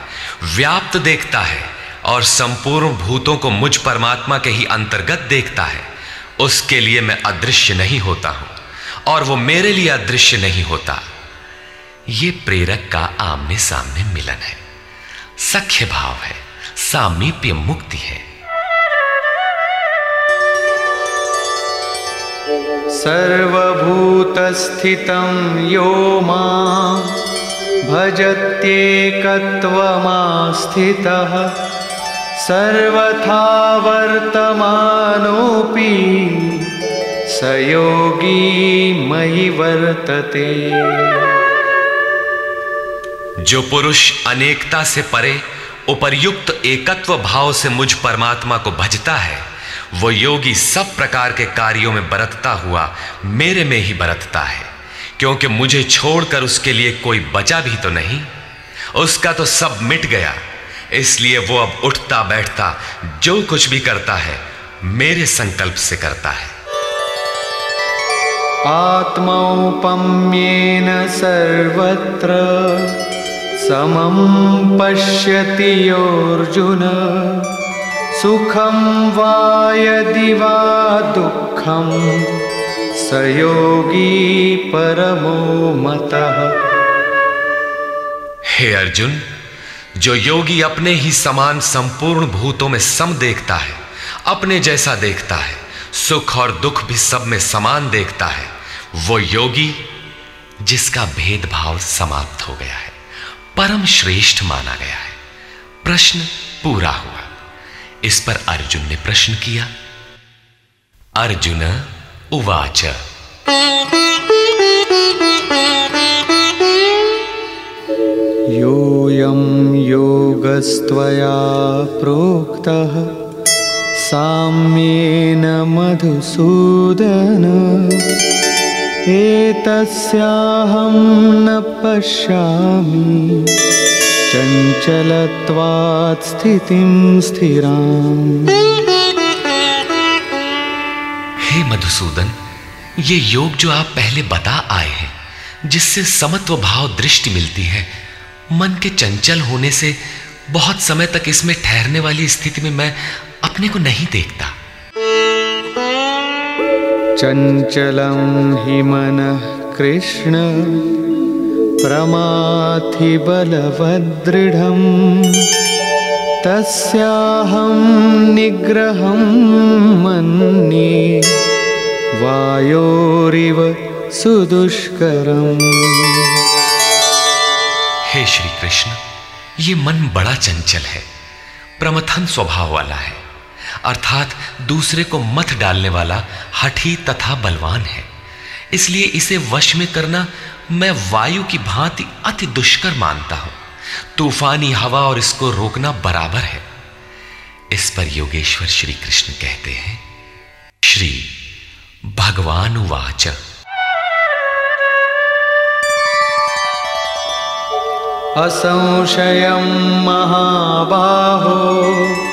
व्याप्त देखता है, और संपूर्ण भूतों को मुझ परमात्मा के ही अंतर्गत देखता है, उसके लिए मैं अदृश्य नहीं होता हूँ, और वो मेरे लिए अदृश्य नहीं होता। ये प्रेरक का आमने सामने मिलन है। सख्य भाव है, सामीप्य मुक्ति है। सर्वभूतस्थितं यो माँ सर्वथा वर्तमानोऽपि स योगी मयि वर्तते। जो पुरुष अनेकता से परे, उपर्युक्त एकत्व भाव से मुझ परमात्मा को भजता है, वो योगी सब प्रकार के कार्यों में बरतता हुआ मेरे में ही बरतता है, क्योंकि मुझे छोड़कर उसके लिए कोई बचा भी तो नहीं। उसका तो सब मिट गया, इसलिए वो अब उठता बैठता जो कुछ भी करता है, मेरे संकल्प से करता है। आत्मौपम्येन सर्वत्र समं पश्यति योऽर्जुन। सुखं वा यदि वा दुःखं, स योगी परमो मतः। हे अर्जुन, जो योगी अपने ही समान संपूर्ण भूतों में सम देखता है, अपने जैसा देखता है, सुख और दुख भी सब में समान देखता है, वो योगी जिसका भेदभाव समाप्त हो गया है। परम श्रेष्ठ माना गया है। प्रश्न पूरा हुआ। इस पर अर्जुन ने प्रश्न किया। अर्जुन, उवाच। योऽयं योगस्त्वया प्रोक्तः साम्येन मधुसूदन। एतस्याहं न पश्यामि। चञ्चलत्वात् स्थितिं स्थिराम्। हे मधुसूदन, ये योग जो आप पहले बता आए हैं, जिससे समत्व भाव दृष्टि मिलती है, मन के चंचल होने से बहुत समय तक इसमें ठहरने वाली स्थिति में मैं अपने को नहीं देखता। चञ्चलं हि मनः कृष्ण। प्रमाथि बलवदृढम् तस्याहं निग्रहं मन्ये। वायोरिव सुदुष्करम्। हे श्री कृष्ण ये मन बड़ा चंचल है, प्रमथन स्वभाव वाला है। अर्थात दूसरे को मत डालने वाला हठी तथा बलवान है। इसलिए इसे वश में करना मैं वायु की भांति अति दुष्कर मानता हूँ। तूफानी हवा और इसको रोकना बराबर है। इस पर योगेश्वर श्री कृष्ण कहते हैं, श्री भगवान वाच असंशयं महाबाहो।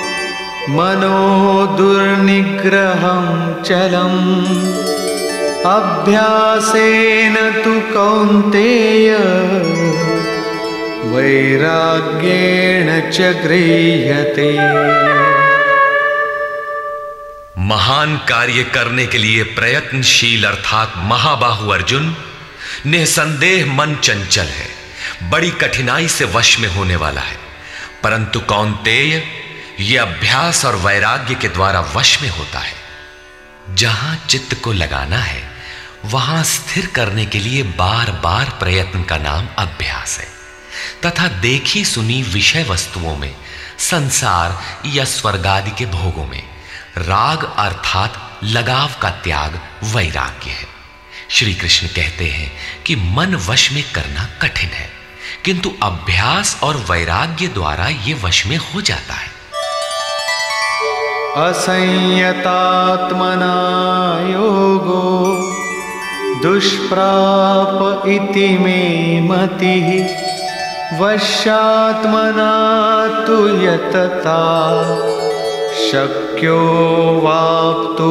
मनो दुर्निग्रहं चलम्। अभ्यासेन तु कौन्तेय। वैराग्येण च महान कार्य करने के लिए प्रयत्नशील अर्थात महाबाहु अर्जुन, निसंदेह मन चंचल है, बड़ी कठिनाई से वश में होने वाला है। परंतु कौनतेय यह अभ्यास और वैराग्य के द्वारा वश में होता है। जहाँ चित्त को लगाना है, वहाँ स्थिर करने के लिए बार बार प्रयत्न का नाम अभ्यास है। तथा देखी सुनी विषय वस्तुओं में, संसार या स्वर्ग आदि के भोगों में, राग अर्थात लगाव का त्याग वैराग्य है। श्री कृष्ण कहते हैं कि मन वश में करना कठिन है, किंतु अभ्यास और वैराग्य द्वारा यह वश में हो जाता है। असंयतात्मना योगो दुष्प्राप इति मे मतिः वशात्मना तु यतता शक्यो वाप्तुमुपायतः।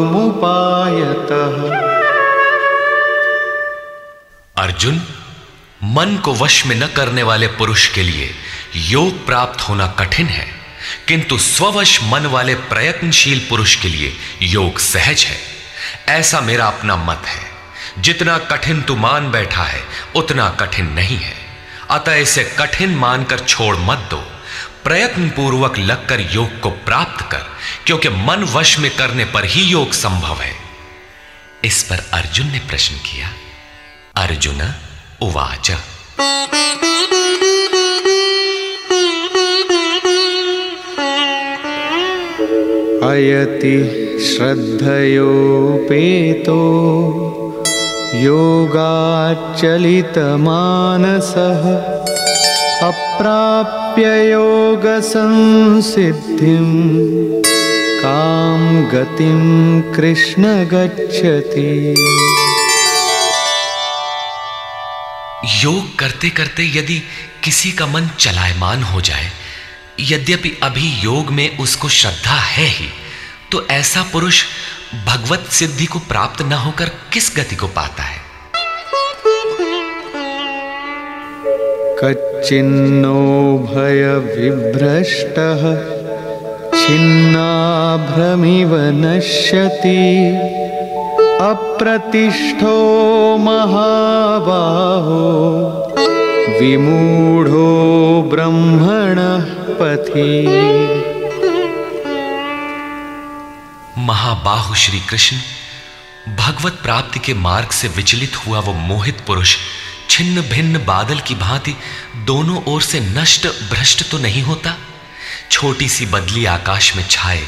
अर्जुन, मन को वश में न करने वाले पुरुष के लिए योग प्राप्त होना कठिन है। किंतु स्ववश मन वाले प्रयत्नशील पुरुष के लिए योग सहज है। ऐसा मेरा अपना मत है। जितना कठिन तू मान बैठा है, उतना कठिन नहीं है। अतः इसे कठिन मानकर छोड़ मत दो। प्रयत्न पूर्वक लगकर योग को प्राप्त कर, क्योंकि मन वश में करने पर ही योग संभव है। इस पर अर्जुन ने प्रश्न किया, अर्जुन, उवाच। अयति श्रद्धयोपेतो योगाच्चलितमानसः अप्राप्य योगसंसिद्धिं कां गतिं कृष्ण गच्छति। योग करते करते यदि किसी का मन चलायमान हो जाए यद्यपि अभी योग में उसको श्रद्धा है ही तो ऐसा पुरुष भगवत सिद्धि को प्राप्त न होकर किस गति को पाता है? कच्चिन्नो भय भयविभ्रष्टः, छिन्नाभ्रमिव नश्यति, अप्रतिष्ठो महाबाहो, विमूढो ब्रह्मणः। पथि महाबाहु श्री कृष्ण, भगवत प्राप्ति के मार्ग से विचलित हुआ वो मोहित पुरुष, छिन्न भिन्न बादल की भांति दोनों ओर से नष्ट भ्रष्ट तो नहीं होता? छोटी सी बदली आकाश में छाए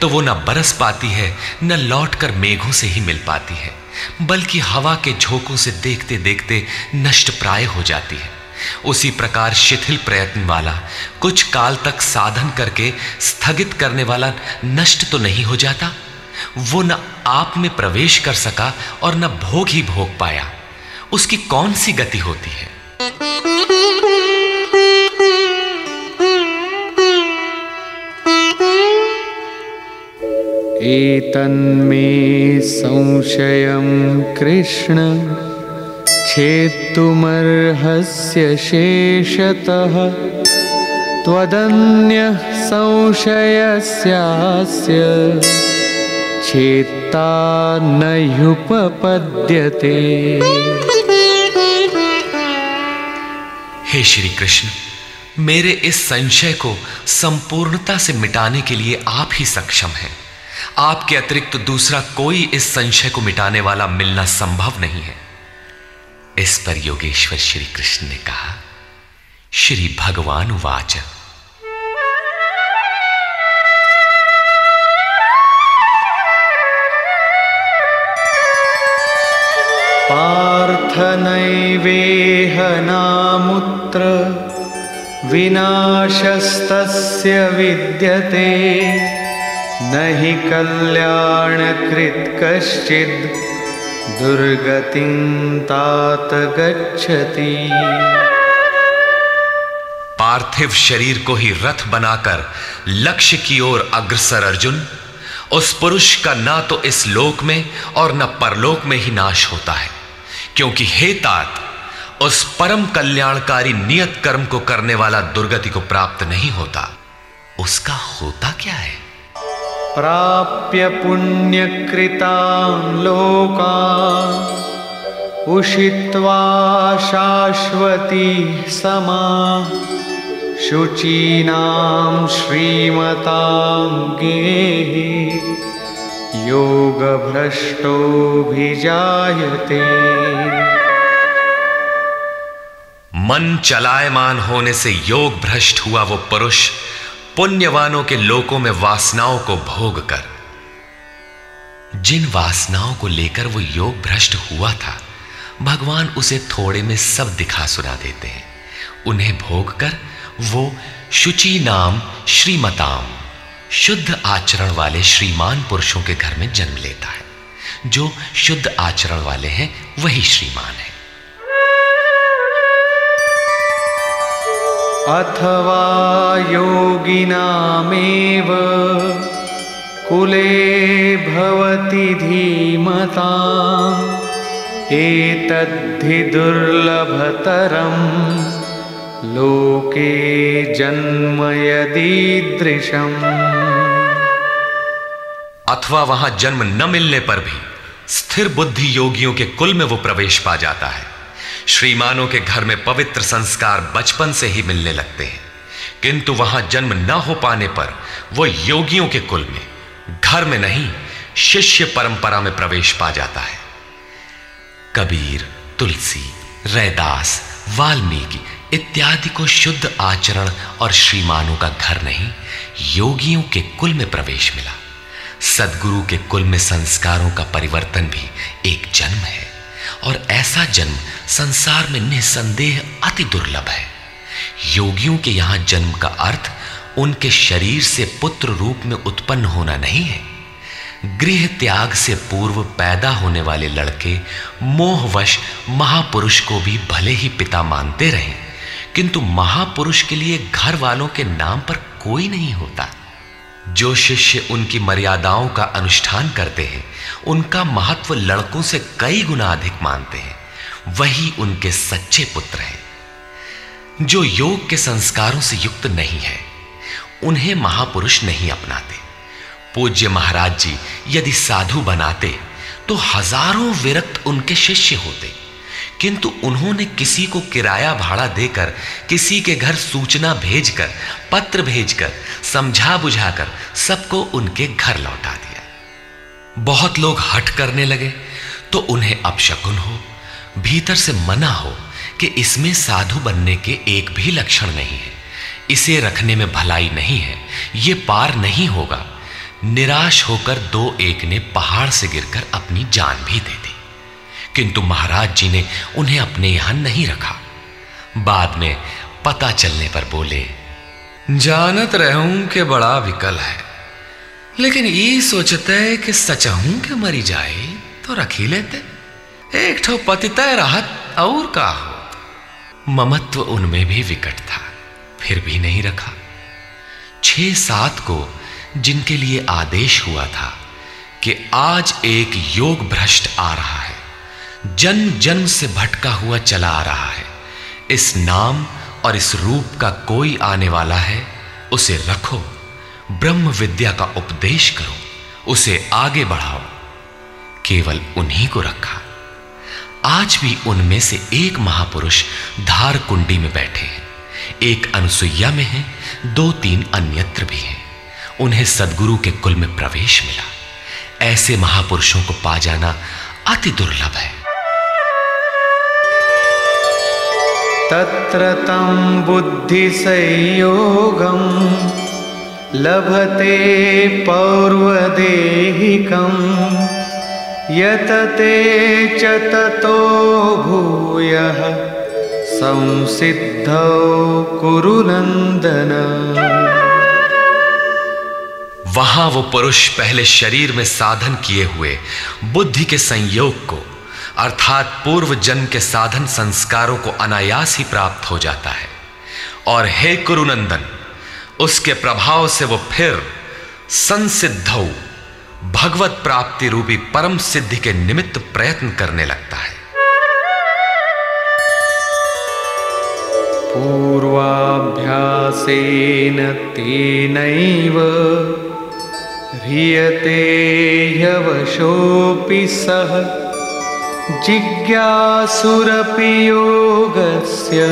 तो वो न बरस पाती है, न लौटकर मेघों से ही मिल पाती है, बल्कि हवा के झोंकों से देखते देखते नष्ट प्राय हो जाती है। उसी प्रकार शिथिल प्रयत्न वाला, कुछ काल तक साधन करके स्थगित करने वाला नष्ट तो नहीं हो जाता? वो न आप में प्रवेश कर सका और न भोग ही भोग पाया। उसकी कौन सी गति होती है? एतन्मे संशयं कृष्ण। छेत्तुमर्हस्य शेषतः त्वदन्यः संशयस्यास्य छेत्ता न ह्युपपद्यते हे श्री कृष्ण मेरे इस संशय को संपूर्णता से मिटाने के लिए आप ही सक्षम हैं। आपके अतिरिक्त दूसरा कोई इस संशय को मिटाने वाला मिलना संभव नहीं है। इस पर योगेश्वर श्री कृष्ण ने कहा, श्री भगवान वाच। पार्थनैवेह नामुत्र, विनाशस्तस्य विद्यते। न हि कल्याणकृत् कश्चिद् दुर्गतिं तात गच्छति। पार्थिव शरीर को ही रथ बनाकर लक्ष्य की ओर अग्रसर अर्जुन, उस पुरुष का ना तो इस लोक में और न परलोक में ही नाश होता है, क्योंकि हे तात, उस परम कल्याणकारी नियत कर्म को करने वाला दुर्गति को प्राप्त नहीं होता। उसका होता क्या है? प्राप्य पुण्यकृतां लोका उषित्वा शाश्वती समा। शुचीनां श्रीमतां गेहे। योगभ्रष्टोऽभिजायते। मन चलायमान होने से योग भ्रष्ट हुआ वो पुरुष। पुण्यवानों के लोकों में वासनाओं को भोग कर। जिन वासनाओं को लेकर वो योग भ्रष्ट हुआ था, भगवान उसे थोड़े में सब दिखा सुना देते हैं। उन्हें भोग कर वो शुचि नाम श्रीमताम, शुद्ध आचरण वाले श्रीमान पुरुषों के घर में जन्म लेता है। जो शुद्ध आचरण वाले हैं, वही श्रीमान है। अथवा योगिनामेव कुले भवति धीमताम् एतद्धि दुर्लभतरं लोके जन्म यदीदृशम् अथवा वहाँ जन्म न मिलने पर भी स्थिर बुद्धि योगियों के कुल में वो प्रवेश पा जाता है। श्रीमानों के घर में पवित्र संस्कार बचपन से ही मिलने लगते हैं। किंतु वहाँ जन्म न हो पाने पर वो योगियों के कुल में, घर में नहीं, शिष्य परंपरा में प्रवेश पा जाता है। कबीर, तुलसी, रैदास, वाल्मीकि इत्यादि को शुद्ध आचरण और श्रीमानों का घर नहीं, योगियों के कुल में प्रवेश मिला। सदगुरु के कुल में संस्कारों का परिवर्तन भी एक जन्म है। और ऐसा जन्म संसार में निसंदेह अति दुर्लभ है। योगियों के यहाँ जन्म का अर्थ उनके शरीर से पुत्र रूप में उत्पन्न होना नहीं है। गृह त्याग से पूर्व पैदा होने वाले लड़के मोहवश महापुरुष को भी भले ही पिता मानते रहे, किंतु महापुरुष के लिए घर वालों के नाम पर कोई नहीं होता। जो शिष्य उनकी मर्यादाओं का अनुष्ठान करते हैं, उनका महत्व लड़कों से कई गुना अधिक मानते हैं। वही उनके सच्चे पुत्र हैं, जो योग के संस्कारों से युक्त नहीं है। उन्हें महापुरुष नहीं अपनाते। पूज्य महाराज जी यदि साधु बनाते तो हज़ारों विरक्त उनके शिष्य होते। किंतु उन्होंने किसी को किराया भाड़ा देकर, किसी के घर सूचना भेजकर, पत्र भेजकर, समझा बुझाकर सबको उनके घर लौटा दिया। बहुत लोग हट करने लगे तो उन्हें अपशकुन हो, भीतर से मना हो कि इसमें साधु बनने के एक भी लक्षण नहीं है। इसे रखने में भलाई नहीं है, ये पार नहीं होगा। निराश होकर दो एक ने पहाड़ से गिरकर अपनी जान भी दे दी। किंतु महाराज जी ने उन्हें अपने यहाँ नहीं रखा। बाद में पता चलने पर बोले, जानत रहूँ कि बड़ा विकल है, लेकिन ये सोचते कि सचहूं के मरी जाए तो रख ही लेते। एक ठो पतितय राहत और का हो? ममत्व उनमें भी विकट था, फिर भी नहीं रखा। छह सात को जिनके लिए आदेश हुआ था कि आज एक योग भ्रष्ट आ रहा है जन्म जन्म से भटका हुआ चला आ रहा है। इस नाम और इस रूप का कोई आने वाला है, उसे रखो। ब्रह्म विद्या का उपदेश करो, उसे आगे बढ़ाओ। केवल उन्हीं को रखा। आज भी उनमें से एक महापुरुष धार कुंडी में बैठे हैं। एक अनुसुईया में है, दो तीन अन्यत्र भी हैं। उन्हें सदगुरु के कुल में प्रवेश मिला। ऐसे महापुरुषों को पा जाना अति दुर्लभ है। तत्र तं बुद्धिसंयोगं लभते पौर्वदेहिकं। यतते च ततो भूयः संसिद्धौ कुरु वहाँ वो पुरुष पहले शरीर में साधन किए हुए बुद्धि के संयोग को अर्थात पूर्व जन्म के साधन संस्कारों को अनायास ही प्राप्त हो जाता है। और हे कुरुनंदन, उसके प्रभाव से वो फिर संसिद्ध भगवत प्राप्ति रूपी परम सिद्धि के निमित्त प्रयत्न करने लगता है। पूर्वाभ्यासेन तेनैव ह्रियते ह्यवशोऽपि सः जिज्ञासुरपि योगस्य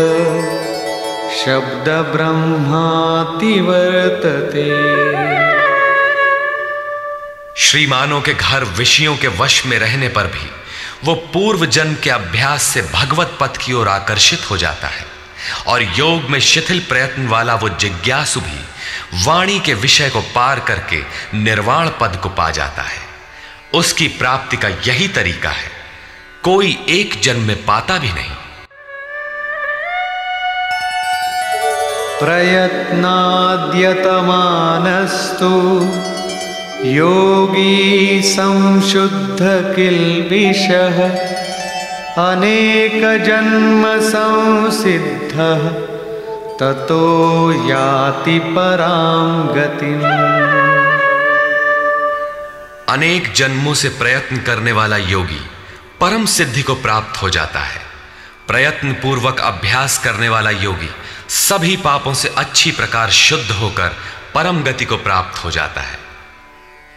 शब्दब्रह्माति वर्तते श्रीमानों के घर विषयों के वश में रहने पर भी वो पूर्व जन्म के अभ्यास से भगवत पथ की ओर आकर्षित हो जाता है। और योग में शिथिल प्रयत्न वाला वो जिज्ञासु भी वाणी के विषय को पार करके निर्वाण पद को पा जाता है। उसकी प्राप्ति का यही तरीका है। कोई एक जन्म में पाता भी नहीं। प्रयत्नाद्यतमानस्तु योगी संशुद्ध किल्बिषः अनेकजन्म संसिद्धः ततो याति परां गतिम्। अनेक जन्मों से प्रयत्न करने वाला योगी परम सिद्धि को प्राप्त हो जाता है। प्रयत्न पूर्वक अभ्यास करने वाला योगी सभी पापों से अच्छी प्रकार शुद्ध होकर परम गति को प्राप्त हो जाता है।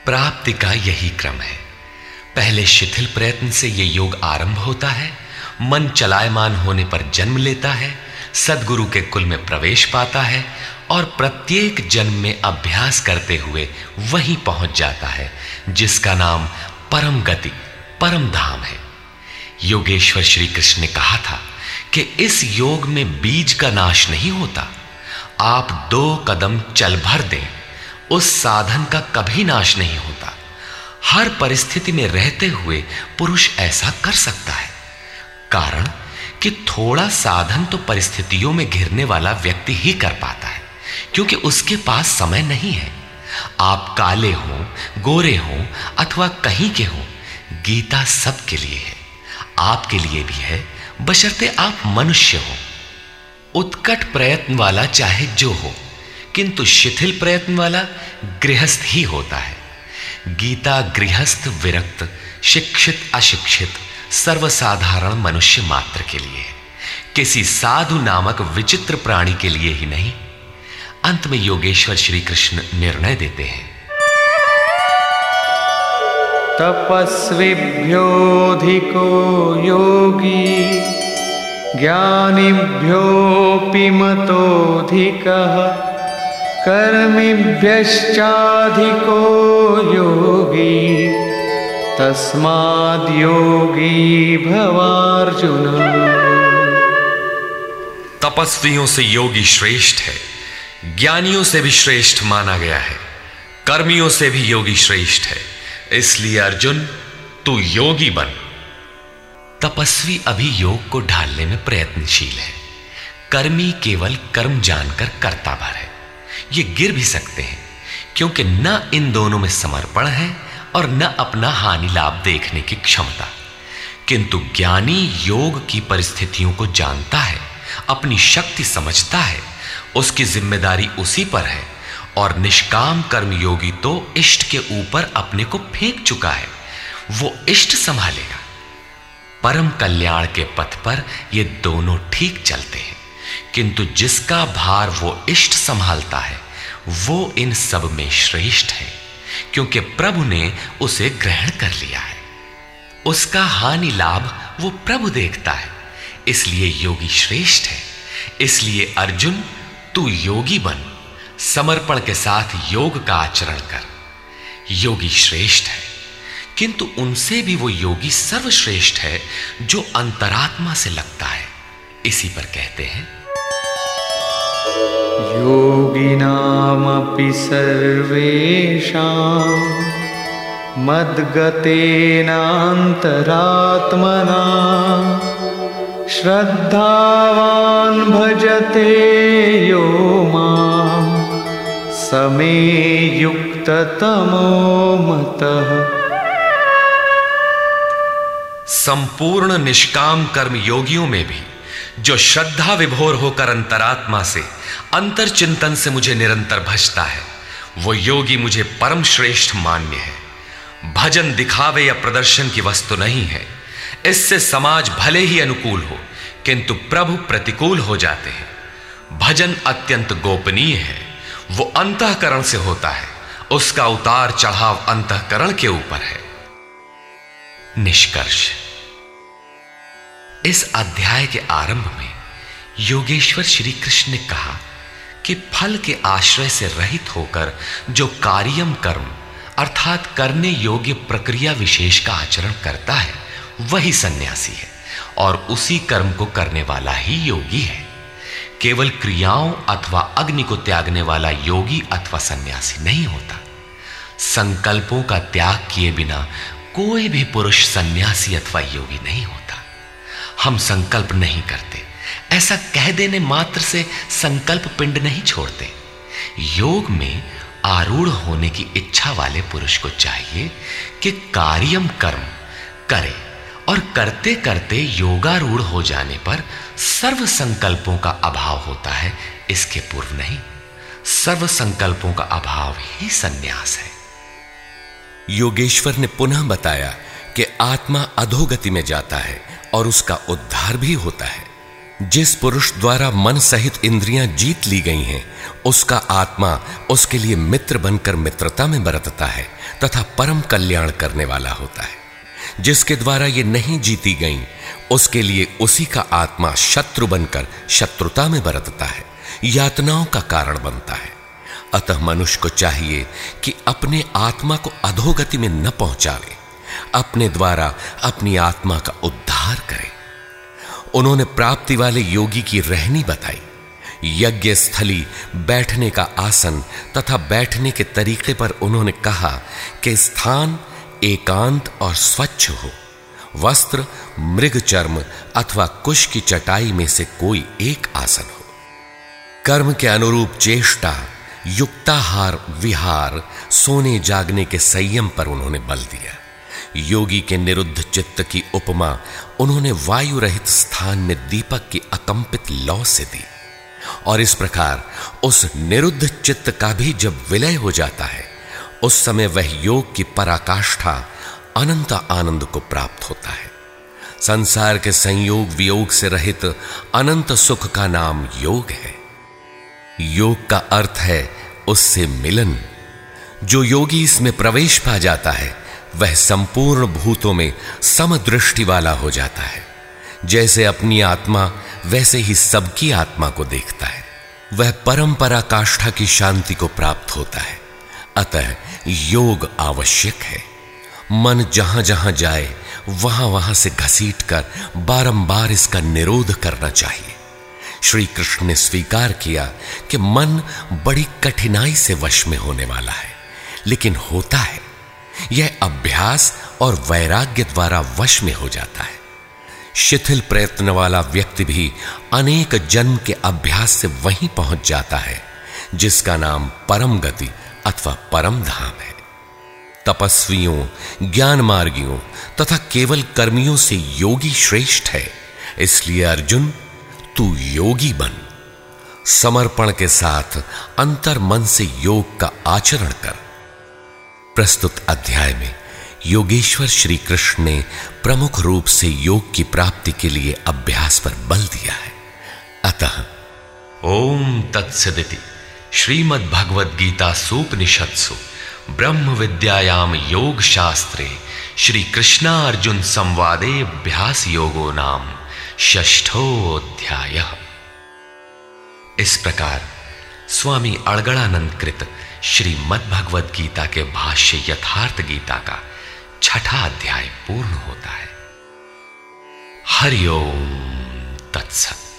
प्राप्ति का यही क्रम है। पहले शिथिल प्रयत्न से यह योग आरंभ होता है, मन चलायमान होने पर जन्म लेता है, सदगुरु के कुल में प्रवेश पाता है और प्रत्येक जन्म में अभ्यास करते हुए वहीं पहुँच जाता है, जिसका नाम परम गति, परम धाम है। योगेश्वर श्री कृष्ण ने कहा था कि इस योग में बीज का नाश नहीं होता। आप दो कदम चल भर दें, उस साधन का कभी नाश नहीं होता। हर परिस्थिति में रहते हुए पुरुष ऐसा कर सकता है। कारण कि थोड़ा साधन तो परिस्थितियों में घिरने वाला व्यक्ति ही कर पाता है, क्योंकि उसके पास समय नहीं है। आप काले हो, गोरे हो अथवा कहीं के हो, गीता सबके लिए है। आपके लिए भी है। बशर्ते आप मनुष्य हो। उत्कट प्रयत्न वाला चाहे जो हो, किंतु शिथिल प्रयत्न वाला गृहस्थ ही होता है। गीता गृहस्थ विरक्त, शिक्षित अशिक्षित, सर्वसाधारण मनुष्य मात्र के लिए है। किसी साधु नामक विचित्र प्राणी के लिए ही नहीं। अंत में योगेश्वर श्री कृष्ण निर्णय देते हैं। तपस्विभ्योऽधिको योगी, ज्ञानिभ्योऽपि मतोऽधिकः, कर्मिभ्यश्चाधिको योगी तस्माद्योगी भवार्जुन। तपस्वियों से योगी श्रेष्ठ है, ज्ञानियों से भी श्रेष्ठ माना गया है, कर्मियों से भी योगी श्रेष्ठ है। इसलिए अर्जुन, तू योगी बन। तपस्वी अभी योग को ढालने में प्रयत्नशील है। कर्मी केवल कर्म जानकर करता भर है। ये गिर भी सकते हैं, क्योंकि न इन दोनों में समर्पण है और न अपना हानि लाभ देखने की क्षमता। किंतु ज्ञानी योग की परिस्थितियों को जानता है, अपनी शक्ति समझता है, उसकी ज़िम्मेदारी उसी पर है। और निष्काम कर्म योगी तो इष्ट के ऊपर अपने को फेंक चुका है। वो इष्ट संभालेगा। परम कल्याण के पथ पर ये दोनों ठीक चलते हैं। किंतु जिसका भार वो इष्ट संभालता है, वो इन सब में श्रेष्ठ है, क्योंकि प्रभु ने उसे ग्रहण कर लिया है। उसका हानि लाभ वो प्रभु देखता है, इसलिए योगी श्रेष्ठ है। इसलिए अर्जुन, तू योगी बन। समर्पण के साथ योग का आचरण कर। योगी श्रेष्ठ है, किंतु उनसे भी वो योगी सर्वश्रेष्ठ है जो अंतरात्मा से लगता है। इसी पर कहते हैं, योगी योगिनामपि सर्वेषां मद्गतेनान्तरात्मना। श्रद्धावान् भजते यो माँ समे युक्ततमो मतः। संपूर्ण निष्काम कर्म योगियों में भी, जो श्रद्धा विभोर होकर अंतरात्मा से अंतर चिंतन से मुझे निरंतर भजता है, वो योगी मुझे परम श्रेष्ठ मान्य है। भजन दिखावे या प्रदर्शन की वस्तु नहीं है। इससे समाज भले ही अनुकूल हो, किंतु प्रभु प्रतिकूल हो जाते हैं। भजन अत्यंत गोपनीय है। वो अंतकरण से होता है। उसका उतार चढ़ाव अंतकरण के ऊपर है। निष्कर्ष। इस अध्याय के आरंभ में योगेश्वर श्री कृष्ण ने कहा कि फल के आश्रय से रहित होकर जो कार्यम कर्म, अर्थात करने योग्य प्रक्रिया विशेष का आचरण करता है, वही सन्यासी है और उसी कर्म को करने वाला ही योगी है। केवल क्रियाओं अथवा अग्नि को त्यागने वाला योगी अथवा सन्यासी नहीं होता। संकल्पों का त्याग किए बिना कोई भी पुरुष सन्यासी अथवा योगी नहीं होता। हम संकल्प नहीं करते। ऐसा कह देने मात्र से संकल्प पिंड नहीं छोड़ते। योग में आरूढ़ होने की इच्छा वाले पुरुष को चाहिए कि कार्यम कर्म करे और करते करते योगारूढ़ हो जाने पर सर्व संकल्पों का अभाव होता है, इसके पूर्व नहीं। सर्व संकल्पों का अभाव ही सन्यास है। योगेश्वर ने पुनः बताया कि आत्मा अधोगति में जाता है और उसका उद्धार भी होता है। जिस पुरुष द्वारा मन सहित इंद्रियाँ जीत ली गई हैं, उसका आत्मा उसके लिए मित्र बनकर मित्रता में बरतता है तथा परम कल्याण करने वाला होता है। जिसके द्वारा ये नहीं जीती गई उसके लिए उसी का आत्मा शत्रु बनकर शत्रुता में बरतता है, यातनाओं का कारण बनता है। अतः मनुष्य को चाहिए कि अपने आत्मा को अधोगति में न पहुंचावे, अपने द्वारा अपनी आत्मा का उद्धार करे। उन्होंने प्राप्ति वाले योगी की रहनी बताई। यज्ञ स्थली बैठने का आसन तथा बैठने के तरीके पर उन्होंने कहा कि स्थान एकांत और स्वच्छ हो। वस्त्र मृग चर्म अथवा कुश की चटाई में से कोई एक आसन हो। कर्म के अनुरूप चेष्टा, युक्ताहार, विहार, सोने जागने के संयम पर उन्होंने बल दिया। योगी के निरुद्ध चित्त की उपमा उन्होंने वायु रहित स्थान में दीपक की अकंपित लौ से दी। और इस प्रकार उस निरुद्ध चित्त का भी जब विलय हो जाता है, उस समय वह योग की पराकाष्ठा अनंत आनंद को प्राप्त होता है। संसार के संयोग वियोग से रहित अनंत सुख का नाम योग है। योग का अर्थ है उससे मिलन। जो योगी इसमें प्रवेश पा जाता है, वह संपूर्ण भूतों में समदृष्टि वाला हो जाता है। जैसे अपनी आत्मा, वैसे ही सबकी आत्मा को देखता है। वह परंपरा काष्ठा की शांति को प्राप्त होता है। अतः योग आवश्यक है। मन जहाँ जहाँ जाए, वहाँ वहाँ से घसीट कर, बारंबार इसका निरोध करना चाहिए। श्री कृष्ण ने स्वीकार किया कि मन बड़ी कठिनाई से वश में होने वाला है, लेकिन होता है। यह अभ्यास और वैराग्य द्वारा वश में हो जाता है। शिथिल प्रयत्न वाला व्यक्ति भी अनेक जन्म के अभ्यास से वहीं पहुँच जाता है, जिसका नाम परम गति अथवा परम धाम है। तपस्वियों ज्ञान मार्गियों तथा केवल कर्मियों से योगी श्रेष्ठ है। इसलिए अर्जुन, तू योगी बन। समर्पण के साथ अंतर मन से योग का आचरण कर। प्रस्तुत अध्याय में योगेश्वर श्री कृष्ण ने प्रमुख रूप से योग की प्राप्ति के लिए अभ्यास पर बल दिया है। अतः, ओम तत्सदिति श्रीमद् भगवद गीता सूपनिषत्सु ब्रह्म विद्यायाम योग शास्त्रे श्री कृष्णा अर्जुन संवादे अभ्यास योगो नाम षष्ठोध्याय इस प्रकार स्वामी अड़गड़ानंद कृत श्रीमद् भगवद गीता के भाष्य यथार्थ गीता का छठा अध्याय पूर्ण होता है। हरिओम तत्सत।